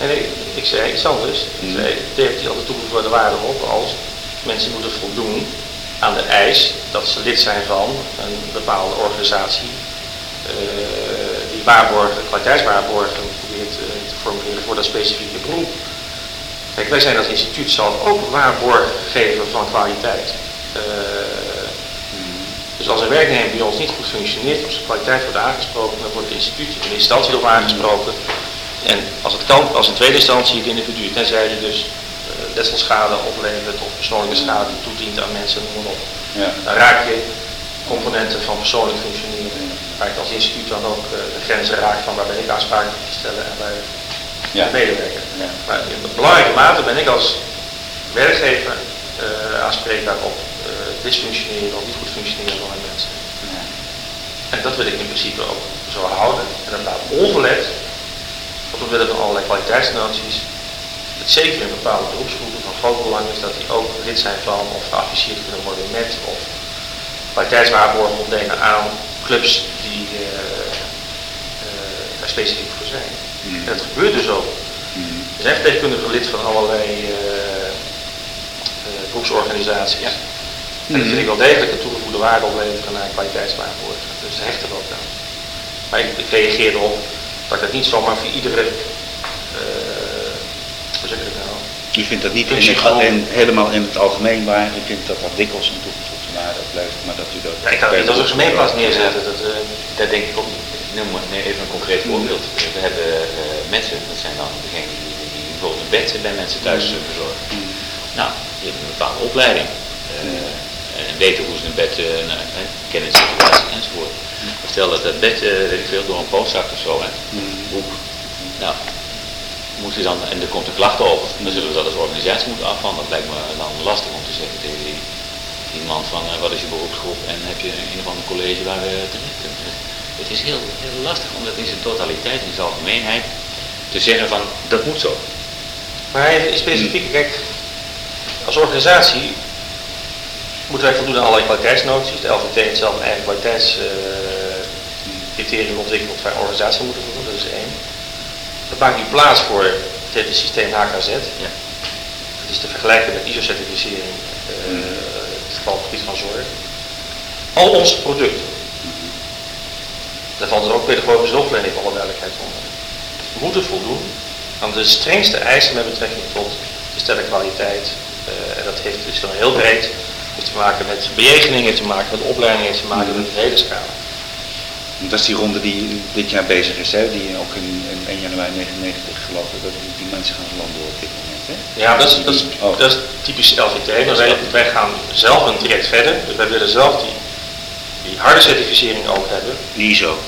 Nee, ik zei iets anders. Ik zei, het heeft altijd toegevoegde waarde op als mensen moeten voldoen aan de eis dat ze lid zijn van een bepaalde organisatie uh, die waarborgen, kwaliteitswaarborgen probeert uh, te formuleren voor dat specifieke beroep. Kijk, wij zijn als instituut zelf ook waarborggever van kwaliteit. Uh, dus als een werknemer bij ons niet goed functioneert, of zijn kwaliteit wordt aangesproken, dan wordt het instituut in instantie erop aangesproken. En als het kan, als in tweede instantie het individu, tenzij je dus letselschade oplevert of persoonlijke schade toedient aan mensen, noem maar op. Ja. Dan raak je componenten van persoonlijk functioneren. Waar ik als instituut dan ook uh, de grenzen raak van waar ben ik aanspraken te stellen en bij ja. de medewerker. Ja. Maar in belangrijke mate ben ik als werkgever uh, aanspreekbaar op dysfunctioneren of niet goed functioneren van mensen. Ja. En dat wil ik in principe ook zo houden. En dat laat ongelet, want we willen van allerlei kwaliteitsnoties, het zeker in bepaalde beroepsgroepen van groot belang is dat die ook lid zijn van of geassocieerd kunnen worden met of kwaliteitswaarborgen ontdelen aan clubs die uh, uh, daar specifiek voor zijn. Mm. En dat gebeurt dus ook. Mm. Er zijn lid van allerlei uh, beroepsorganisaties. Ja. En dat vind ik wel degelijk een toegevoegde waarde opleveren naar kwaliteitswaarborgen. Dus hecht er ook aan. Maar ik, ik reageer erop dat ik het niet zomaar voor iedere, ik het nou? U vindt dat niet in het, en helemaal in het algemeen waar, u vindt dat dat dikwijls een toegevoegde waarde oplevert, maar dat u dat... Ja, ik kan het als gemeenplaats neerzetten. Dat, uh, dat denk ik ook niet. Noem maar even een concreet voorbeeld. We hebben uh, mensen, dat zijn dan degenen die, die bijvoorbeeld een bed bij mensen thuis verzorgen. Mm. Nou, die hebben een bepaalde opleiding. Uh, en weten hoe ze een bed, nou, kennen de situatie enzovoort. Stel dat dat bed, weet ik veel, door een post zakt of zo, hè, hoek. Nou, moet je dan, en er komt een klacht over, dan zullen we dat als organisatie moeten afhandelen. Dat lijkt me dan lastig om te zeggen tegen die, die man van uh, wat is je beroepsgroep en heb je een of ander college waar we terecht kunnen. Het is heel, heel lastig om dat in zijn totaliteit, in zijn algemeenheid, te zeggen van dat moet zo. Maar specifiek, kijk, als organisatie moeten wij voldoen aan allerlei kwaliteitsnoties. De LVT heeft zelf een eigen kwaliteitscriterium uh, ontwikkeld waar organisatie moeten voldoen, dat is één. Dat maakt nu plaats voor het systeem HKZ. Ja. Dat is te vergelijken met ISO-certificering, uh, het geval op het gebied van zorg. Al onze producten, daar valt er ook pedagogische hulpverlening voor alle duidelijkheid onder, moeten voldoen aan de strengste eisen met betrekking tot de sterke kwaliteit. Uh, en dat heeft, is dan heel breed heeft te maken met bejegeningen, te maken met opleidingen, te maken met het hele schaal. Dat is die ronde die dit jaar bezig is, hè? die ook in, in 1 januari 1999 gelopen. Dat die mensen gaan landen op dit moment. Hè? Ja, dat is, dat is, Oh. dat is typisch LVT. Wij, wij gaan zelf een traject verder. Dus wij willen zelf die, die harde certificering ook hebben. Die ISO.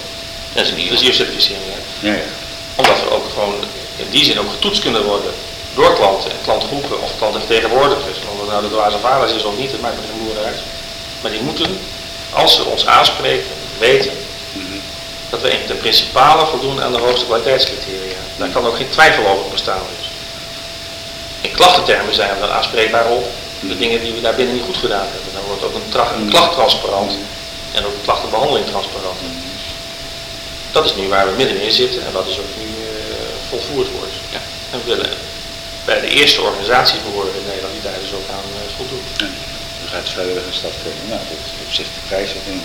Dat is een Dus nieuw. die certificering. Hè. Ja, ja. Omdat we ook gewoon in die zin ook getoetst kunnen worden door klanten en klantgroepen of klantvertegenwoordigers. Of het nou de dwaze vaders is of niet, het maakt me geen moer uit. Maar die moeten, als ze ons aanspreken, weten. Dat we in de principalen voldoen aan de hoogste kwaliteitscriteria. Daar kan ook geen twijfel over bestaan. Dus. In klachtentermen zijn we aanspreekbaar op de dingen die we daar binnen niet goed gedaan hebben. Dan wordt ook een, tra- een klacht transparant en ook een klachtenbehandeling transparant. Dat is nu waar we middenin zitten en dat is ook nu eh, volvoerd wordt. Ja. En we willen bij de eerste organisatie behoren in Nederland die daar dus ook aan eh, voldoet. Ja. Dan gaat het verder een stad kunnen. Nou, dat is op zich de prijszetting.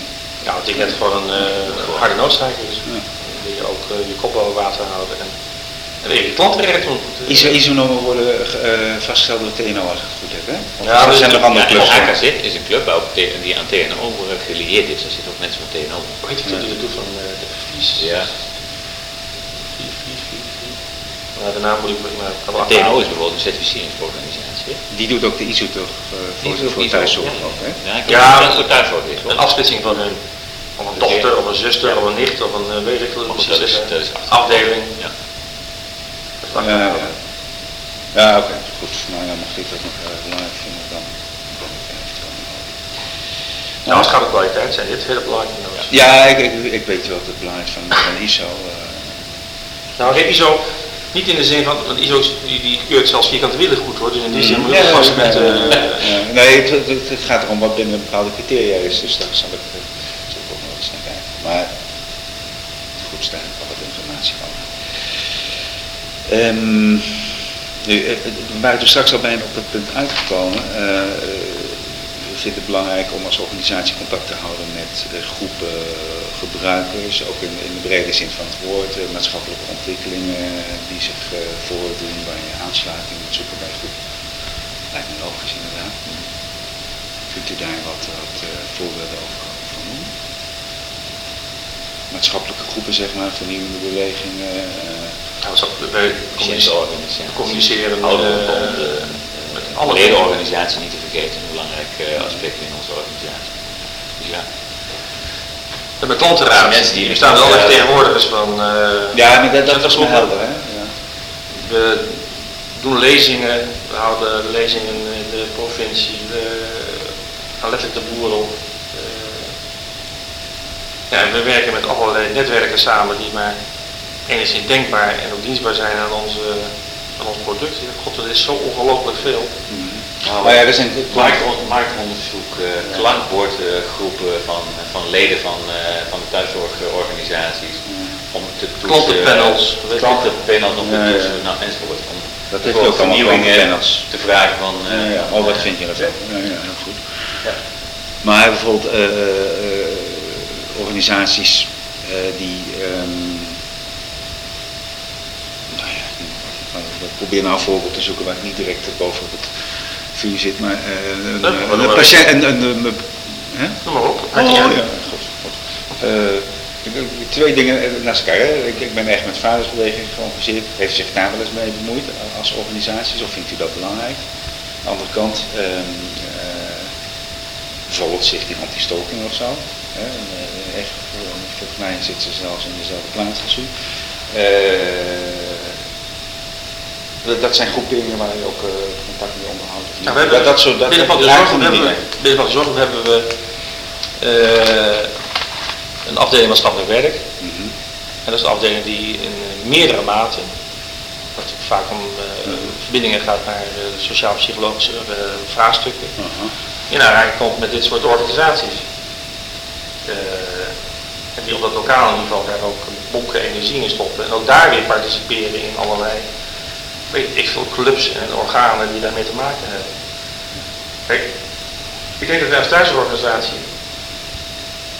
Ja, ik denk dat het gewoon een eh, harde noodzaak is. Ja. Dat je ook eh, je kop boven water houden en, en weer je klanten recht doen. ISO, ISO-normen worden eh, vastgesteld door TNO als ik het goed heb, hè? Of Ja, er dus zijn de- er andere Ja, clubs? voor? AKZ is een club ook die aan TNO gelieerd is. Daar zitten ook mensen van TNO. Hoe heet die club die dat doet van eh, de Vries? Ja. Nou, de naam moet ik maar TNO is bijvoorbeeld een certificeringsorganisatie. Die doet ook de ISO toch eh, voor, is voor thuiszorg zo- ook, hè? Ja, ik Ja, ja, dat voor thuiszorg is. Een afsplitsing van hun. Of een dochter, of een zuster, of een nicht, of een eh, weet ik veel. Precies dat dat is afdeling. Ja. Dat Ja, ja. Ja, oké, goed. Nou ja, mocht ik dat nog uh, belangrijk vinden, dan ben ik. Nou, als het gaat om kwaliteit zijn dit hele belangrijke noties. Ja, ik, ik, ik weet wel het belangrijk van, van ISO. eh, Nou, de ISO, niet in de zin van, want ISO is- die, die keurt zelfs vierkante wielen goed hoor, dus in die zin moet je met... eh, ja. Nee, het, het, het gaat erom wat binnen bepaalde criteria is, dus daar zal ik, Maar goed, heb ik al wat informatie van. Ehm, nu, eh, eh, we waren toen straks al bijna op dat punt uitgekomen. Eh, eh, we vinden het belangrijk om als organisatie contact te houden met groepen gebruikers, ook in, in de brede zin van het woord, maatschappelijke ontwikkelingen die zich voordoen, waar je aansluiting moet zoeken bij groepen. Lijkt me logisch inderdaad. Kunt u daar wat, voorbeelden over van noemen? Maatschappelijke groepen, zeg maar, vernieuwende bewegingen. eh, nou, zo, wij communiceren Oude eh, bonden, met eh, alle ledenorganisatie niet te vergeten, een belangrijk eh, aspect in onze organisatie. Dus ja, En met klantenraad, Mensen die- staan er alle vertegenwoordigers van... eh, ja, maar dat, dat groepen. helder, hè? Ja. We doen lezingen, we houden lezingen in de provincie, we gaan letterlijk de boeren op. Ja, we werken met allerlei netwerken samen die maar enigszins denkbaar en ook dienstbaar zijn aan, onze, aan ons product. Ja, God, dat is zo ongelooflijk veel. Nou, Maar ja, er zijn Markton- marktonderzoek, eh, klankbordgroepen van, van leden van, eh, van de thuiszorgorganisaties. Om te toetsen, Klantenpanels, klantenpanels om te Ja, ja. toetsen, nou, enzovoort. Om Dat heeft ook allemaal vernieuwingen te vragen van... Ja, eh, ja. Oh, wat vind je ervan? Ja, ja, heel goed. Ja. Maar bijvoorbeeld eh, eh, organisaties eh, die, ehm, nou ja, ik probeer nou een voorbeeld te zoeken waar ik niet direct boven op het vuur zit, maar eh, een, patiënt, een, een, een- hè? Noem maar op. Oh, ja, goed. goed. Eh, twee dingen naast elkaar. Hè. Ik, ik ben echt met vadersbeweging georganiseerd. Heeft zich daar wel eens mee bemoeid als organisaties of vindt u dat belangrijk? Aan de andere kant, ehm, eh, bijvoorbeeld Stichting Anti-Stalking of zo. Hè. Eh, echt, eh, volgens mij zitten ze zelfs in dezelfde plaats als u. Eh, dat- dat zijn groeperingen waar je ook eh, contact mee onderhoudt. we hebben, dat, dat soort, dat, binnen van de zorg hebben we, niet. binnen van de zorg hebben we eh, een afdeling maatschappelijk werk. Mhm. En dat is een afdeling die in eh, meerdere maten, wat vaak om eh, verbindingen gaat naar eh, sociaal-psychologische eh, vraagstukken. In aanraking komt met dit soort organisaties. Eh, en die op dat lokale niveau daar ook bonken energie in stoppen. En ook daar weer participeren in allerlei, weet ik veel, clubs en organen die daarmee te maken hebben. Kijk, ik denk dat wij als thuisorganisatie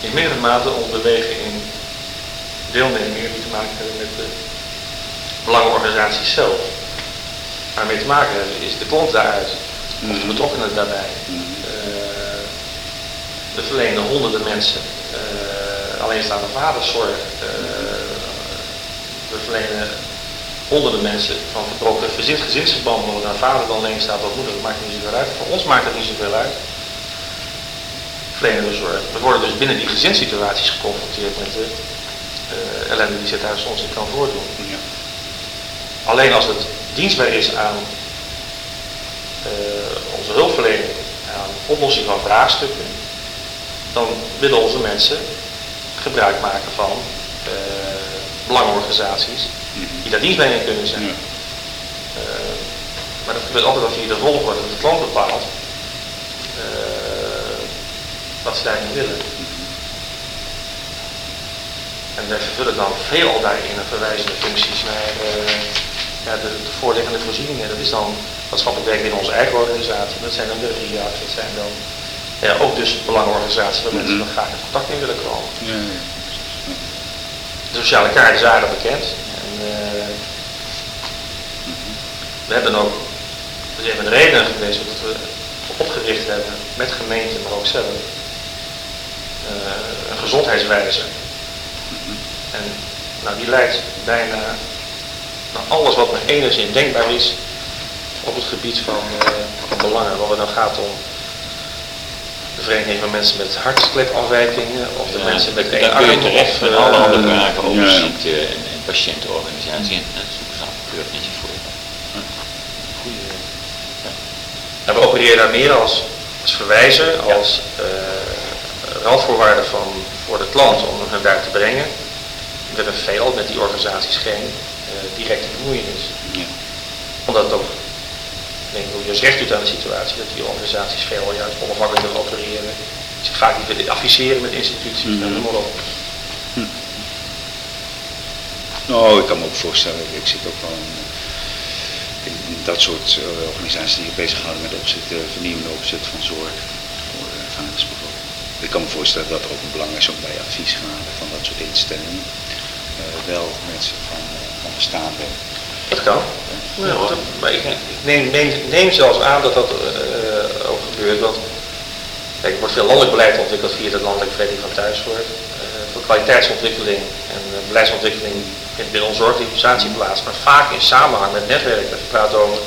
in meerdere mate ons bewegen in deelnemingen die te maken hebben met de belangenorganisaties zelf. Waar mee te maken hebben is de klant daaruit, of de betrokkenen daarbij. Eh, we verlenen honderden mensen eh, alleenstaande vaderszorg. Uh, we verlenen honderden mensen van verbroken gezins, gezinsverbanden, of een vader dan alleen staat of moeder, dat maakt niet zoveel uit. Voor ons maakt dat niet zoveel uit. Verlenen we zorg. We worden dus binnen die gezinssituaties geconfronteerd met de uh, ellende die zich thuis soms niet kan voordoen. Ja. Alleen als het dienstbaar is aan uh, onze hulpverlening, aan oplossing van vraagstukken, dan willen onze mensen gebruik maken van uh, belangenorganisaties die daar dienstbaar in kunnen zijn. Ja. maar dat gebeurt altijd als je de volgorde dat de klant bepaalt wat ze daarin willen. En wij vervullen dan veelal daarin verwijzende functies naar ja, de, de, voorliggende voorzieningen. Dat is dan maatschappelijk werk binnen onze eigen organisatie. Dat zijn dan de RIA's, dat zijn dan ja, ook dus belangenorganisaties waar mensen nog graag in contact mee willen komen. Ja, ja. De sociale kaart is aardig bekend. En, uh, we hebben ook, dat is een van de redenen geweest dat we opgericht hebben met gemeenten, maar ook zelf, uh, een gezondheidswijzer en nou, die leidt bijna naar alles wat maar enigszins denkbaar is op het gebied van, uh, van belangen. Wat het dan gaat om de vereniging van mensen met hartklepafwijkingen of de mensen met een arm. kun je terecht met alle andere vragen over ja. ziekte en, en patiëntenorganisatie en zoeken ze keurig netjes voor. Goeie, ja. Nou, we opereren daar meer als, als verwijzer, als uh, randvoorwaarde van, voor de klant om hem daar te brengen we hebben veelal met die organisaties geen uh, directe bemoeienis. Ja. Omdat het ook, denk hoe je dus recht doet aan de situatie, dat die organisaties veelal juist onafhankelijk opereren. Zich vaak niet willen adviseren met instituties, mm -hmm. noem maar op. Hm. Nou, ik kan me ook voorstellen, ik zit ook wel in, in dat soort uh, organisaties die bezighouden met opzet, uh, vernieuwende opzet van zorg voor uh, vaders bijvoorbeeld. Ik kan me voorstellen dat er ook een belang is om bij adviesraden van dat soort instellingen eh, wel mensen van, eh, van bestaande. Dat kan. Ja, maar ik, neem, neem, neem, zelfs aan dat dat uh, ook gebeurt. Want kijk, er wordt veel landelijk beleid ontwikkeld via de landelijke vereniging van thuiszorg. Uh, voor kwaliteitsontwikkeling en beleidsontwikkeling vindt binnen onze organisatie plaats. Maar vaak in samenhang met netwerken. Je praat over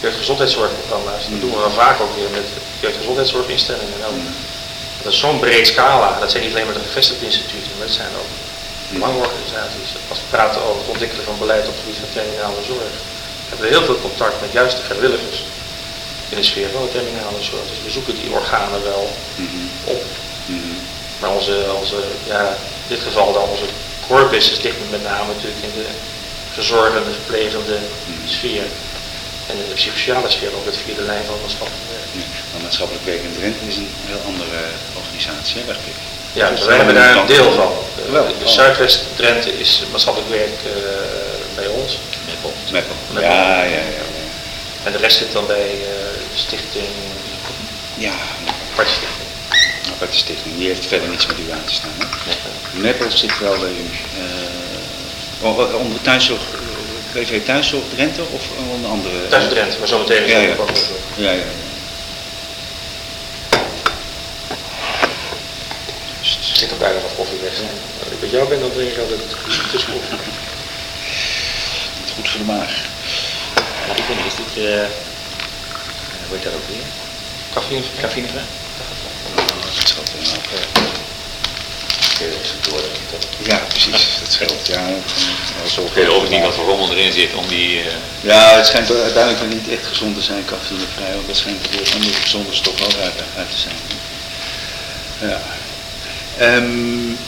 jeugdgezondheidszorgprogramma's, dat doen we dan vaak ook weer met jeugdgezondheidszorginstellingen. Nou, dat is zo'n breed scala. Dat zijn niet alleen maar de gevestigde instituten, maar dat zijn ook belangenorganisaties, als we praten over het ontwikkelen van beleid op het gebied van terminale zorg, hebben we heel veel contact met juist de vrijwilligers in de sfeer van de terminale zorg. Dus we zoeken die organen wel mhm. op. Mhm. Maar onze, onze, ja, in dit geval dan onze core business ligt met name natuurlijk in de verzorgende, verplegende mhm. sfeer. En in de psychosociale sfeer ook het via de lijn van maatschappelijk werk. Ja, maar maatschappelijk werk in Drenthe is een heel andere organisatie, hè, dacht ik. Ja, dus wij hebben daar een deel van. De, de Zuidwest Drenthe is maatschappelijk werk uh, bij ons. Meppel. Meppel. Ja, ja, ja, En de rest zit dan bij uh, stichting. Ja. Aparte stichting. Aparte stichting. Die heeft verder niets met u aan te staan. Hè? Meppel zit wel bij u. Uh, onder thuiszorg, BV Thuiszorg Drenthe of een andere? Thuis Drenthe, maar zometeen ja, ja. ja, ja. Zit er bijna wat koffie weg. Als ik bij jou ben, dan drink ik altijd tussen koffie. Goed voor de maag. Ja, ik vind, is dit, uh, hoe heet dat ook weer? Cafeïne. Cafeïne. Dat scheelt Ja, precies, dat scheelt. Ja, zo ik weet ook niet wat voor rommel erin zit om die... Uh... Ja, het schijnt uiteindelijk niet echt gezond te zijn, cafeïnevrij, want dat schijnt er weer andere gezonde stof ook uit, uit te zijn. Ja. Um,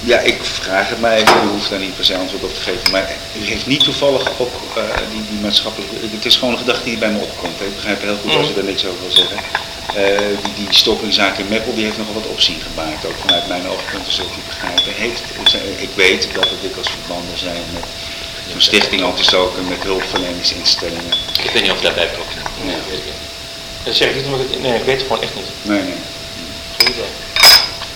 ja, ik vraag het mij even, u hoeft daar niet per se antwoord op te geven, maar u heeft niet toevallig ook uh, die, die maatschappelijke, het is gewoon een gedachte die bij me opkomt. Ik begrijp heel goed als u daar niks over wil zeggen. Uh, die, die stoppingzaak in Meppel, die heeft nogal wat opzien gemaakt, ook vanuit mijn oogpunt, zoals ik begrijpen. Heeft, ik weet dat er dikwijls verbanden zijn met een stichting stoken met hulpverleningsinstellingen. Ik weet niet of daarbij is. Nee. Dat zeg ik niet, maar ik, nee, ik weet het gewoon echt niet. Nee, nee. Goed wel.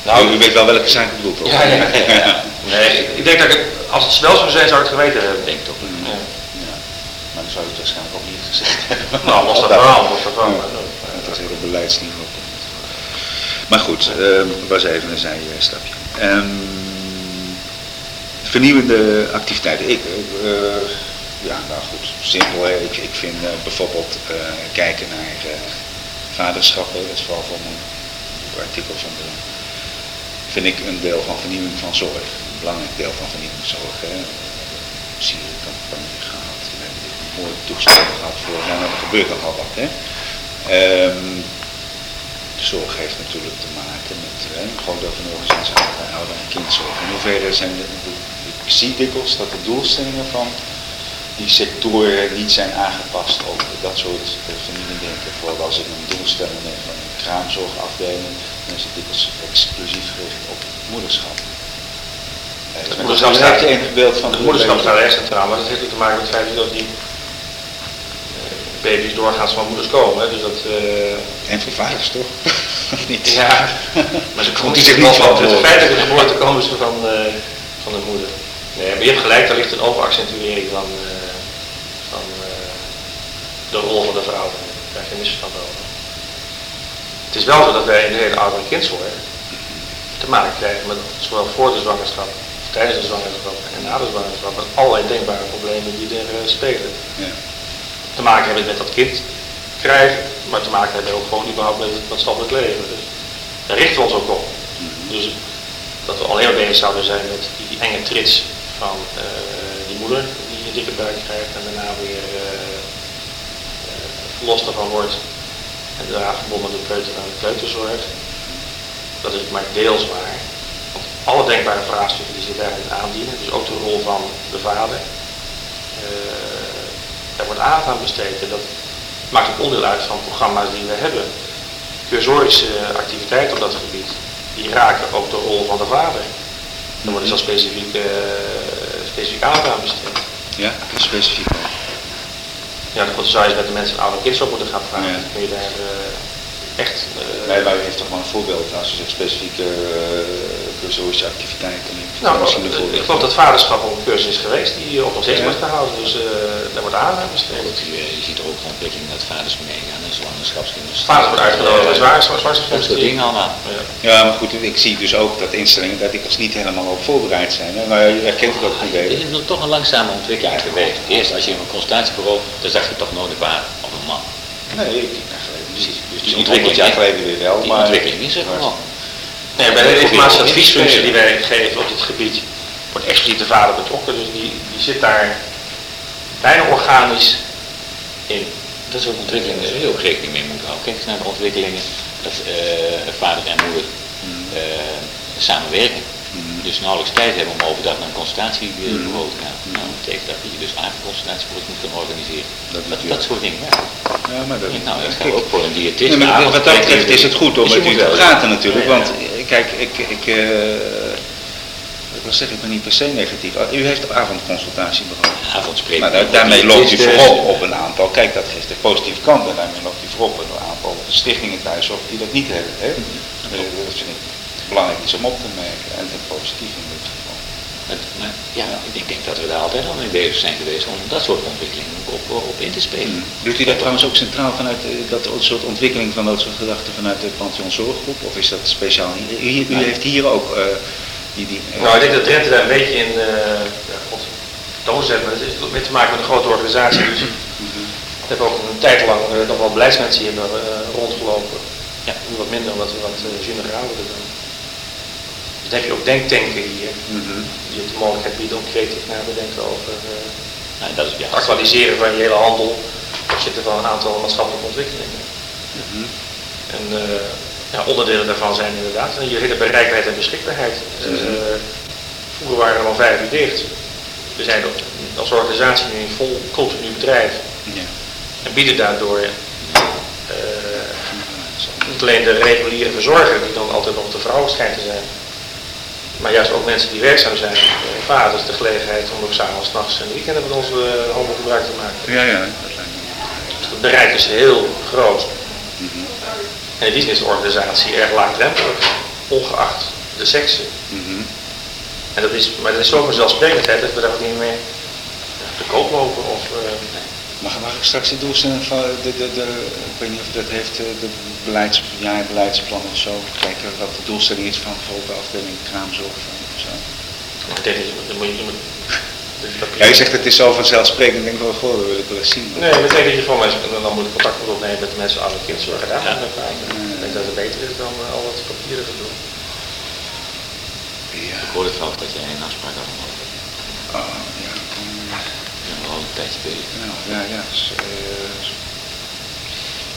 Nou, u weet wel welke zaak ik bedoel, toch? Ja, ja, ja, Nee, ik denk dat ik, als het snel zou zijn, zou ik het geweten hebben. Denk toch. Ja. ja. Maar dan zou je het waarschijnlijk ook niet gezegd hebben. Nou, was dat verhaal, was dat verhaal. Dat is heel beleidsniveau. Maar goed, uh, was even een zijstapje. Ehm, vernieuwende activiteiten. Ik, eh, ja, nou goed, simpel. Hè. Ik, ik vind eh, bijvoorbeeld kijken naar vaderschap, hè. dat is vooral voor mijn artikel van de, vind ik een deel van vernieuwing van zorg. Een belangrijk deel van vernieuwing van zorg. Hè. Je gehad, we hebben dit mooie toestanden gehad voor, er gebeurt nogal wat. Hè. Ehm, zorg heeft natuurlijk te maken met hè, een groot deel van de organisatie ouder- en kindzorg. In hoeverre zijn de, de- ik zie dikwijls dat de doelstellingen van die sectoren niet zijn aangepast op dat soort uh, vernieuwing denken. Vooral als ik een doelstelling neem van kraamzorgafdeling, dan is het dikwijls exclusief gericht op moederschap. Eh, Het maar moederschap dat staat- heeft enig beeld van Het moederschap het staat erg centraal, maar dat heeft ook te maken met het feit dat die eh, baby's doorgaans van moeders komen. Hè? Dus dat, eh, En voor vaders toch? Of niet? ja, maar ze komt hij zich niet niet van. Het verantwoordelijk? feitelijke geboorte komen ze van, eh, van de moeder. Nee, maar je hebt gelijk, daar ligt een overaccentuering van, eh, van eh, de rol van de vrouw. Daar krijg je misverstand over. Het is wel zo dat wij in de hele ouder- en kindzorg te maken krijgen met zowel voor de zwangerschap, tijdens de zwangerschap en na de zwangerschap, met allerlei denkbare problemen die er eh, spelen. Ja. Te maken hebben met dat kind krijgen, maar te maken hebben ook gewoon überhaupt met het maatschappelijk leven. Dus daar richten we ons ook op. Dus dat we alleen maar bezig zouden zijn met die, die enge trits van eh, die moeder die een dikke buik krijgt en daarna weer eh verlost ervan wordt en daarna verbonden de peuter aan de kleuterzorg. Dat is maar deels waar. Want alle denkbare vraagstukken die zich daarin aandienen, dus ook de rol van de vader, eh, daar wordt aandacht aan besteed. En dat maakt ook onderdeel uit van programma's die we hebben. Cursorische activiteiten op dat gebied, die raken ook de rol van de vader. Daar wordt dus al specifiek, eh, specifiek aandacht aan besteed. Ja, specifiek. Ja, je eens met de mensen oude kinderen moeten gaan vragen. Ja. Dan kun je daar echt... eh, maar u heeft toch wel een voorbeeld als zegt specifieke uh, cursorische activiteiten. Nou, misschien een ik geloof dat vaderschap ook een cursus is geweest die ook nog steeds Ja. wordt gehouden. Dus eh, daar wordt aandacht aan besteed. Je, je ziet er ook een ontwikkeling dat vaders meegaan en zwangerschapskinderen. Vader wordt uitgenodigd bij zwaar, zwaar, zwaar, Dat dingen allemaal. Ja. Ja, maar goed, ik zie dus ook dat instellingen daar dikwijls niet helemaal op voorbereid zijn. Hè? Maar je herkent het ook niet Er beter. is nog toch een langzame ontwikkeling geweest. Eerst als je in een consultatiebureau, dan zag je toch nooit een waar of een man. Nee, tien jaar geleden Precies. Dus Dus die die honderd jaar ontwikkeling- geleden weer wel. Die maar, ontwikkeling is er gewoon. Nee, bij de informatieadviesfunctie die wij geven op dit gebied wordt expliciet de vader betrokken. Dus die, die zit daar bijna organisch in. Dat soort ontwikkelingen je ook rekening mee moeten houden. Kijk eens naar de ontwikkelingen dat eh, vader en moeder eh, samenwerken. Dus nauwelijks tijd hebben om overdag naar een consultatiebureau te gaan. Nou, dat betekent dat je dus avondconsultatiebureau moet gaan organiseren. Dat Dat, soort dingen. Ja. Ja, maar dat, Nou, dat ook voor een diëtist. Nee, maar wat dat betreft is het goed om Dus met u te praten natuurlijk. Ja, ja. Want eh, kijk, ik, ik, eh, ik wil zeggen, ik ben niet per se negatief. U heeft een avondconsultatiebureau. Avondspreken. Maar daar- daarmee loopt u voorop op een aantal. Kijk, dat geeft de positieve kant. En daarmee loopt u voorop op een aantal stichtingen thuis of die dat niet hebben. Hè? Eh, Dat vind ik belangrijk iets om op te merken. En het positief in dit geval. Het- maar ja, ik denk dat we daar altijd al mee bezig zijn geweest om dat soort ontwikkelingen op, op in te spelen. Doet u dat trouwens ook centraal vanuit eh, dat soort ontwikkeling van dat soort gedachten vanuit de Pantheon Zorggroep? Of is dat speciaal hier? U, u heeft hier ook eh, die... die Nou, ik denk dat Drenthe daar een beetje in eh ja, God, toonzet, maar het heeft ook mee te maken met een grote organisatie. Dus we hebben ook een tijd lang eh, nog wel beleidsmensen hier hebben, eh, rondgelopen. Ja, nu wat minder, omdat we wat uh, generaler doen. Dus dan heb je ook denktanken hier, mhm. die ook de mogelijkheid bieden om creatief na te denken over eh, Nou, dat is, ja, het actualiseren van je hele handel. Er zitten van een aantal maatschappelijke ontwikkelingen. Mhm. En eh, ja, onderdelen daarvan zijn inderdaad eh, je hele bereikbaarheid en beschikbaarheid. Eh, vroeger waren er al vijf uur dicht. We zijn als organisatie nu een vol continu bedrijf Ja. en bieden daardoor niet alleen de reguliere verzorger, die dan altijd nog de vrouw schijnt te zijn, maar juist ook mensen die werkzaam zijn, eh, vaders, de gelegenheid om ook s'avonds, nachts en weekenden met onze eh, handel gebruik te maken. Ja, ja, dat lijkt me. Dus het bereik is heel groot. Mhm. En in die zin is de organisatie erg laagdrempelig, ongeacht de seksen. Mhm. En dat is, maar dat is zo vanzelfsprekendheid dat we daar ook niet meer te koop lopen of eh, Mag, mag ik straks de doelstelling van de, de, de, ik weet niet of dat heeft, eh, de beleids, ja, beleidsplan of zo, kijken wat de doelstelling is van bijvoorbeeld de afdeling kraamzorg of zo. Ik denk dat je, dat moet je, je moet- dat- Ja, je zegt het is zo vanzelfsprekend, ik denk wel, goh, dat wil ik wel eens zien. Nee, meteen dat je gewoon mensen, en dan moet ik contact moeten opnemen met de mensen aan de kindzorg en daar Ja. gaan. Ik denk dat het beter is dan eh, al dat papieren te doen. Ja, Ik hoorde trouwens dat jij een afspraak had. oh, ja, mm, Ik ben al een tijdje bezig. nou, ja, ja. Dus, eh,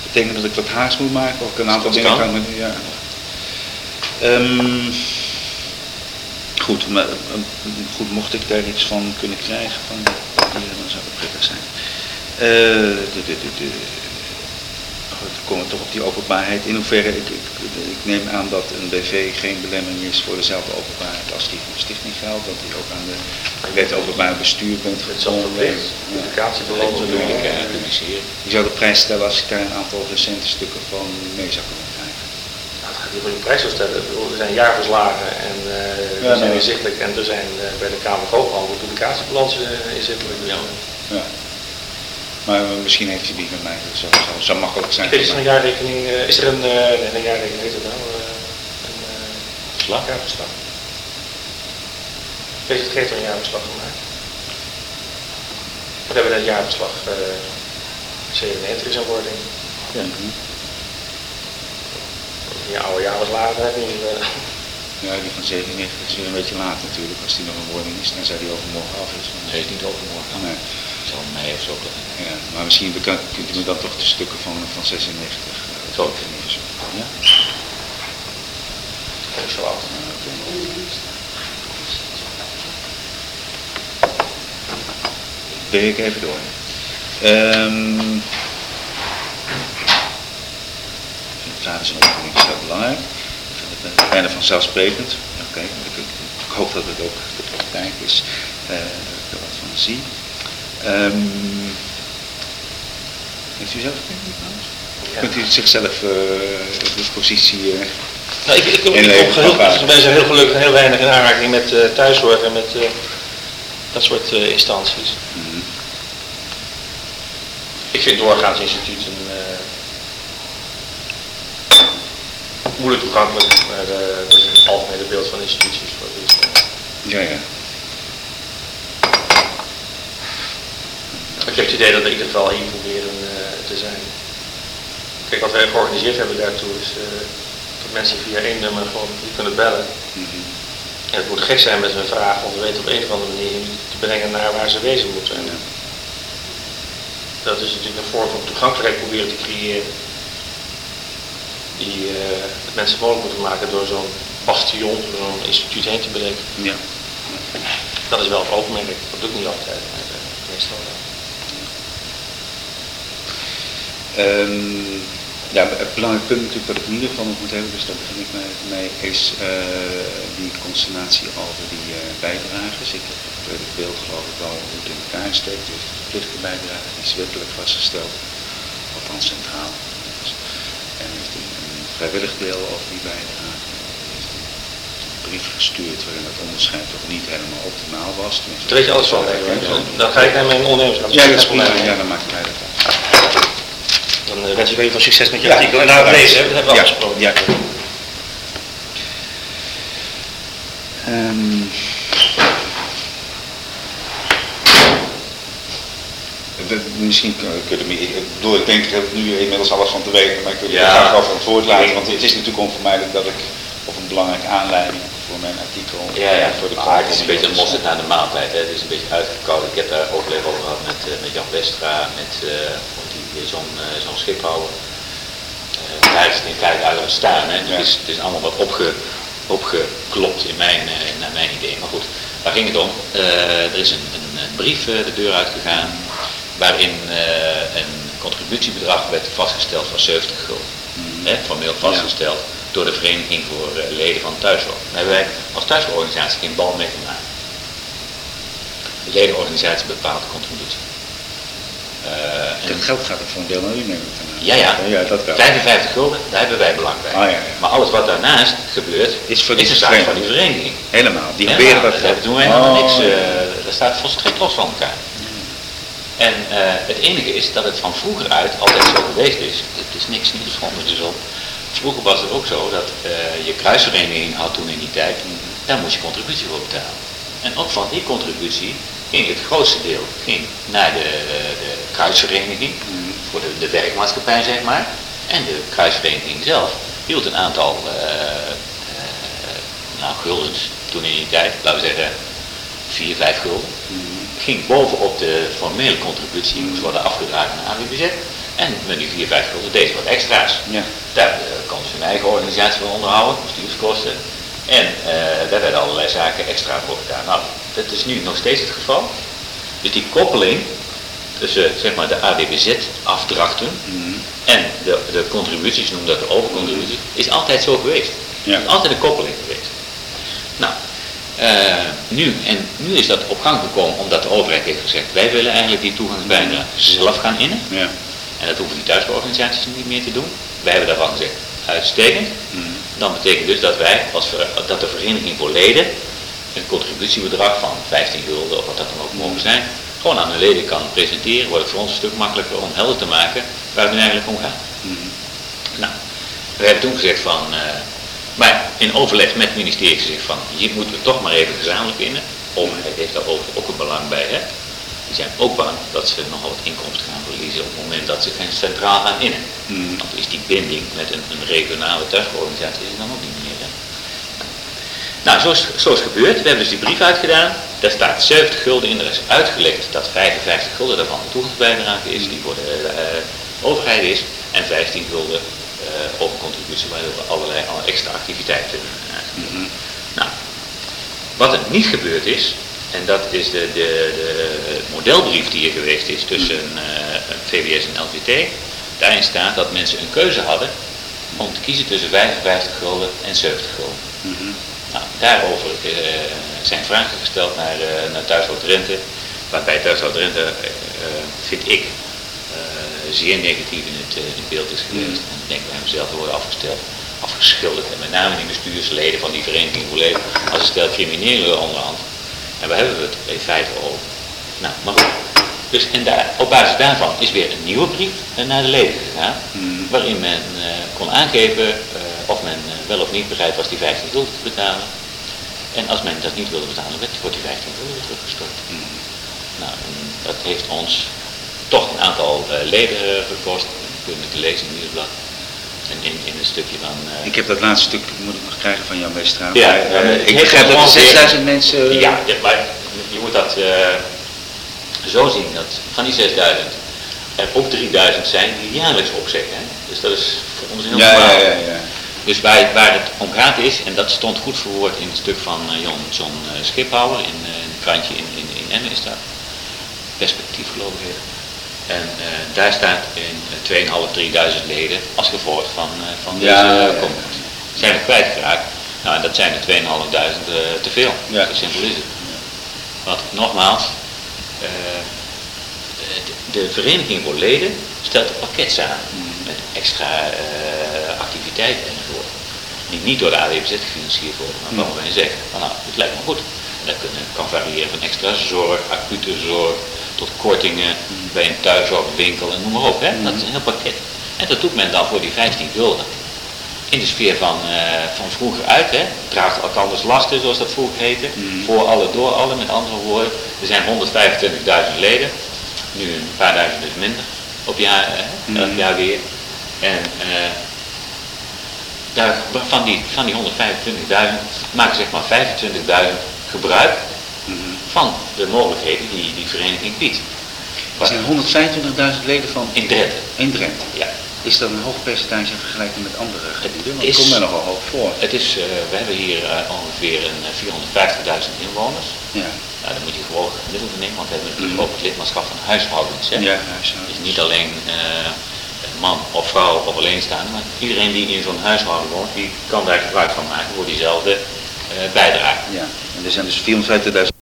betekent dat ik wat haast moet maken of ik een aantal dingen kan. doen? Ja. Ehm, goed, maar, eh, goed, mocht ik daar iets van kunnen krijgen van papieren, dan zou het prettig zijn. Eh, de, de, de, komen we toch op die openbaarheid. In hoeverre, ik, ik, ik neem aan dat een BV geen belemmering is voor dezelfde openbaarheid als die van de stichting geldt, dat die ook aan de wet openbaar bestuur bent Ja. publicatiebalans je elkaar publiceren. Ik zou de prijs stellen als ik daar een aantal recente stukken van mee zou kunnen krijgen. Nou, het gaat niet om je prijs stellen. Er zijn jaarverslagen en eh, die Ja, zijn inzichtelijk en er zijn eh, bij de Kamer Koophandel publicatiebalansen eh, inzichtelijk. Ja. eh, Ja. Maar misschien heeft hij die van mij, dat zou, zou, zou makkelijk zijn. Is er een jaarrekening, eh, is er een, eh, nee, een jaarrekening, heet het nou, eh, een eh, Verslag? jaarverslag? VZG heeft er een jaarverslag gemaakt. We hebben net jaarverslag eh 97 is een wording. Ja. Die oude jaarverslagen heb je niet. eh, Ja, die van 97 is weer een beetje laat natuurlijk, als die nog een wording is, dan zou die overmorgen af is. Maar- is niet overmorgen. Nee. Zal mei of zo. Ja, maar misschien kunt u me dan toch de stukken van, van 96 uh, Zo. neerzoeken. Ja? zo oud. Ben ik even door. Ehm Vragen zijn opvoeding is heel belangrijk. Ik vind het bijna vanzelfsprekend. Oké, ik hoop dat het ook de praktijk is. eh, dat ik er wat van zie. Ehm heeft u zelf een trouwens? Ja. Kunt u zichzelf eh, de positie... eh, Nou, ik, ik, kom aanvaarden. wij zijn heel gelukkig heel weinig in aanraking met eh, thuiszorg en met dat soort instanties. mhm. Ik vind doorgaans instituut een moeilijk toegankelijk, maar dat is het algemene beeld van instituties. Voor Ja, ja. Ik heb het idee dat we in ieder geval hier proberen eh, te zijn. Kijk, wat wij georganiseerd hebben daartoe is eh, dat mensen via één nummer gewoon die kunnen bellen. Mhm. En het moet gek zijn met hun vraag om te weten op een of andere manier te brengen naar waar ze wezen moeten. En Ja. dat is natuurlijk een vorm van toegankelijkheid proberen te creëren. Die eh, het mensen mogelijk moeten maken door zo'n bastion, door zo'n instituut heen te breken. Ja. Dat is wel het oogmerk. Dat doe ik niet altijd, maar meestal wel. Ehm, ja, het belangrijke punt natuurlijk wat ik in ieder geval nog moet hebben, dus daar begin ik mee, is eh, die consternatie over die eh, bijdragers. Ik heb het beeld geloof ik wel hoe het in elkaar steekt. Dus de verplichte bijdrage is wettelijk vastgesteld, althans centraal. Dus, en heeft een, een vrijwillig deel over die bijdrage. Heeft een brief gestuurd waarin het onderscheid toch niet helemaal optimaal was. Daar weet je alles van. Dan ga ik naar mijn ondernemersraad. Ja, dat is prima. Ja, dan maakt mij dat uit. Dan eh, wens ik je veel succes met je Ja. artikel. En nou, lezen, hè? dat hebben we Ja, afgesproken. Ja. Ehm, de- misschien kun- kunnen we, ik bedoel, ik denk, ik heb nu inmiddels alles van te weten, maar ik wil Ja. er graag over het woord laten, want het is natuurlijk onvermijdelijk dat ik op een belangrijke aanleiding voor mijn artikel, Ja, ja, voor de het is een beetje een mosterd na de maaltijd. Hè. Het is een beetje uitgekoud. Ik heb daar overleg over gehad met, eh, met Jan Westra, met eh, weer zo'n eh, zo'n schiphouder. Eh daar is het in feite uit ontstaan. Hè. Dus Ja. het, is, het is allemaal wat opge, opgeklopt in mijn, eh, naar mijn idee. Maar goed, waar ging het om? Eh, er is een, een, een brief de deur uitgegaan waarin een contributiebedrag werd vastgesteld van 70 gulden. Mhm. Hè, formeel vastgesteld door de Vereniging voor Leden van Thuiszorg. Daar hebben wij als thuiszorgorganisatie geen bal mee gemaakt. De ledenorganisatie bepaalt de contributie. En- Dat geld gaat er voor een deel naar u nemen. ja, ja, Ja, dat wel. 55 gulden, daar hebben wij belang bij. Ah, ja, ja. Maar alles wat daarnaast gebeurt, Is voor die een zaak van die vereniging. Helemaal, die beweren nou, dat daar doen wij helemaal Oh, niks. ja. eh, dat staat volstrekt los van elkaar. En eh, het enige is dat het van vroeger uit altijd zo geweest is. Het is niks nieuws onder de zon. Vroeger was het ook zo dat je kruisvereniging had toen in die tijd. Daar moest je contributie voor betalen. En ook van die contributie ging het grootste deel ging naar de, de kruisvereniging, voor de, de werkmaatschappij zeg maar. En de kruisvereniging zelf hield een aantal uh, nou, guldens toen in die tijd, laten we zeggen 4, 5 gulden. Ging bovenop de formele contributie, moest worden afgedragen naar AWBZ. En met die 4, 5 gulden deed wat extra's. Ja. Daar uh, kon ze hun eigen organisatie van onderhouden, bestuurskosten. En daar werden allerlei zaken extra voor gedaan. Nou, dat is nu nog steeds het geval. Dus die koppeling tussen zeg maar, de ADBZ-afdrachten Mm. en de, de contributies, noem dat de overcontributies, is altijd zo geweest. Ja. Er is altijd een koppeling geweest. Nou, uh, nu, en nu is dat op gang gekomen omdat de overheid heeft gezegd, wij willen eigenlijk die toegangsbijdrage zelf gaan innen. Ja. En dat hoeven die thuisorganisaties niet meer te doen. Wij hebben daarvan gezegd, uitstekend. Mm. Dan betekent dus dat wij, als dat de vereniging voor leden, een contributiebedrag van 15 gulden of wat dat dan ook mogen zijn, gewoon aan de leden kan presenteren, wordt het voor ons een stuk makkelijker om helder te maken waar het nu eigenlijk om gaat. Mm. Nou, we hebben toen gezegd van, uh, maar in overleg met het ministerie gezegd van, hier moeten we toch maar even gezamenlijk innen. De overheid heeft daar ook, een belang bij, hè. Die zijn ook bang dat ze nogal wat inkomsten gaan verliezen op het moment dat ze geen centraal gaan innen. Mm. Want is die binding met een, een regionale thuisorganisatie is dan ook niet? Nou, zo is, zo is gebeurd. We hebben dus die brief uitgedaan. Daar staat 70 gulden in. Er is uitgelegd dat 55 gulden daarvan de toegangsbijdrage is, die voor de uh, overheid is. En 15 gulden uh, contributie, waardoor allerlei extra activiteiten. Mm -hmm. Nou, wat er niet gebeurd is, en dat is de, de, de modelbrief die er geweest is tussen uh, VWS en LVT. Daarin staat dat mensen een keuze hadden om te kiezen tussen 55 gulden en 70 gulden. Mm -hmm. Nou, daarover uh, zijn vragen gesteld naar, uh, naar Thuishoud Drenthe. Waarbij Thuishoud Drenthe, vind ik, zeer negatief in het, in beeld is geweest. Mm. En ik denk bij hemzelf worden afgesteld, afgeschilderd. En met name die bestuursleden van die vereniging leven als een stel criminelen onderhand. En waar hebben we het in feite over? Nou, maar goed. Dus en daar, op basis daarvan is weer een nieuwe brief naar de leden gegaan, mm. waarin men uh, kon aangeven uh, of men uh, wel of niet bereid was die 15 gulden te betalen. En als men dat niet wilde betalen, werd, wordt die 15 gulden teruggestort. Mm. Nou, dat heeft ons toch een aantal leden gekost. Dat kun je te lezen in het nieuwsblad. En in, in een stukje van... ik heb dat laatste stuk moet ik nog krijgen van Jan Westraat. Ja, maar, ik begrijp dat er 6000 mensen... Ja, maar je moet dat zo zien dat van die 6000 er ook 3000 zijn die jaarlijks opzeggen. Hè? Dus dat is voor ons heel ja, ja, ja, ja. Dus waar, waar het om gaat is, en dat stond goed verwoord in het stuk van uh, Jon, John uh, Schiphouwer, in, uh, in het krantje in, in, in Emmen is dat, perspectief geloof ik. En daar staat in 2.500, 3.000 leden als gevolg van, van deze Ja, conferentie. Zijn we kwijtgeraakt. Nou, en dat zijn er 2.500 te veel. Ja. Zo simpel is het. Want nogmaals, uh, de, de, vereniging voor leden stelt een pakket samen met extra uh, activiteiten. Die niet door de AWBZ gefinancierd worden, maar waarvan wij zeggen, van, nou, het lijkt me goed. En dat kunnen, kan variëren van extra zorg, acute zorg, tot kortingen bij een thuiszorgwinkel en noem maar op. Hè? Dat is een heel pakket. En dat doet men dan voor die 15 gulden. In de sfeer van, uh, van vroeger uit, hè? draagt elkanders lasten, zoals dat vroeger heette. Mm. Voor alle, door alle, met andere woorden. Er zijn 125.000 leden, nu een paar duizend dus minder op jaar, uh, elk Mm. jaar weer. En uh, daar, van die, van die 125.000 maken zeg maar 25.000 gebruik Mm. van de mogelijkheden die die vereniging biedt. Er zijn 125.000 leden van In Drenthe, in Drenthe. ja. Is dat een hoog percentage in vergelijking met andere gebieden? Want is- komt mij nogal hoog voor. Het is, uh, we hebben hier uh, ongeveer een uh, 450.000 inwoners. Ja, Nou, dan moet je gewoon gemiddelde nemen, want we hebben natuurlijk Mhm. ook het lidmaatschap van huishoudens. Hè? ja, Het huishouden. is niet alleen een man of vrouw of alleenstaande, maar iedereen die in zo'n huishouden woont, die kan daar gebruik van maken voor diezelfde bijdrage. Ja, en er zijn dus 450.000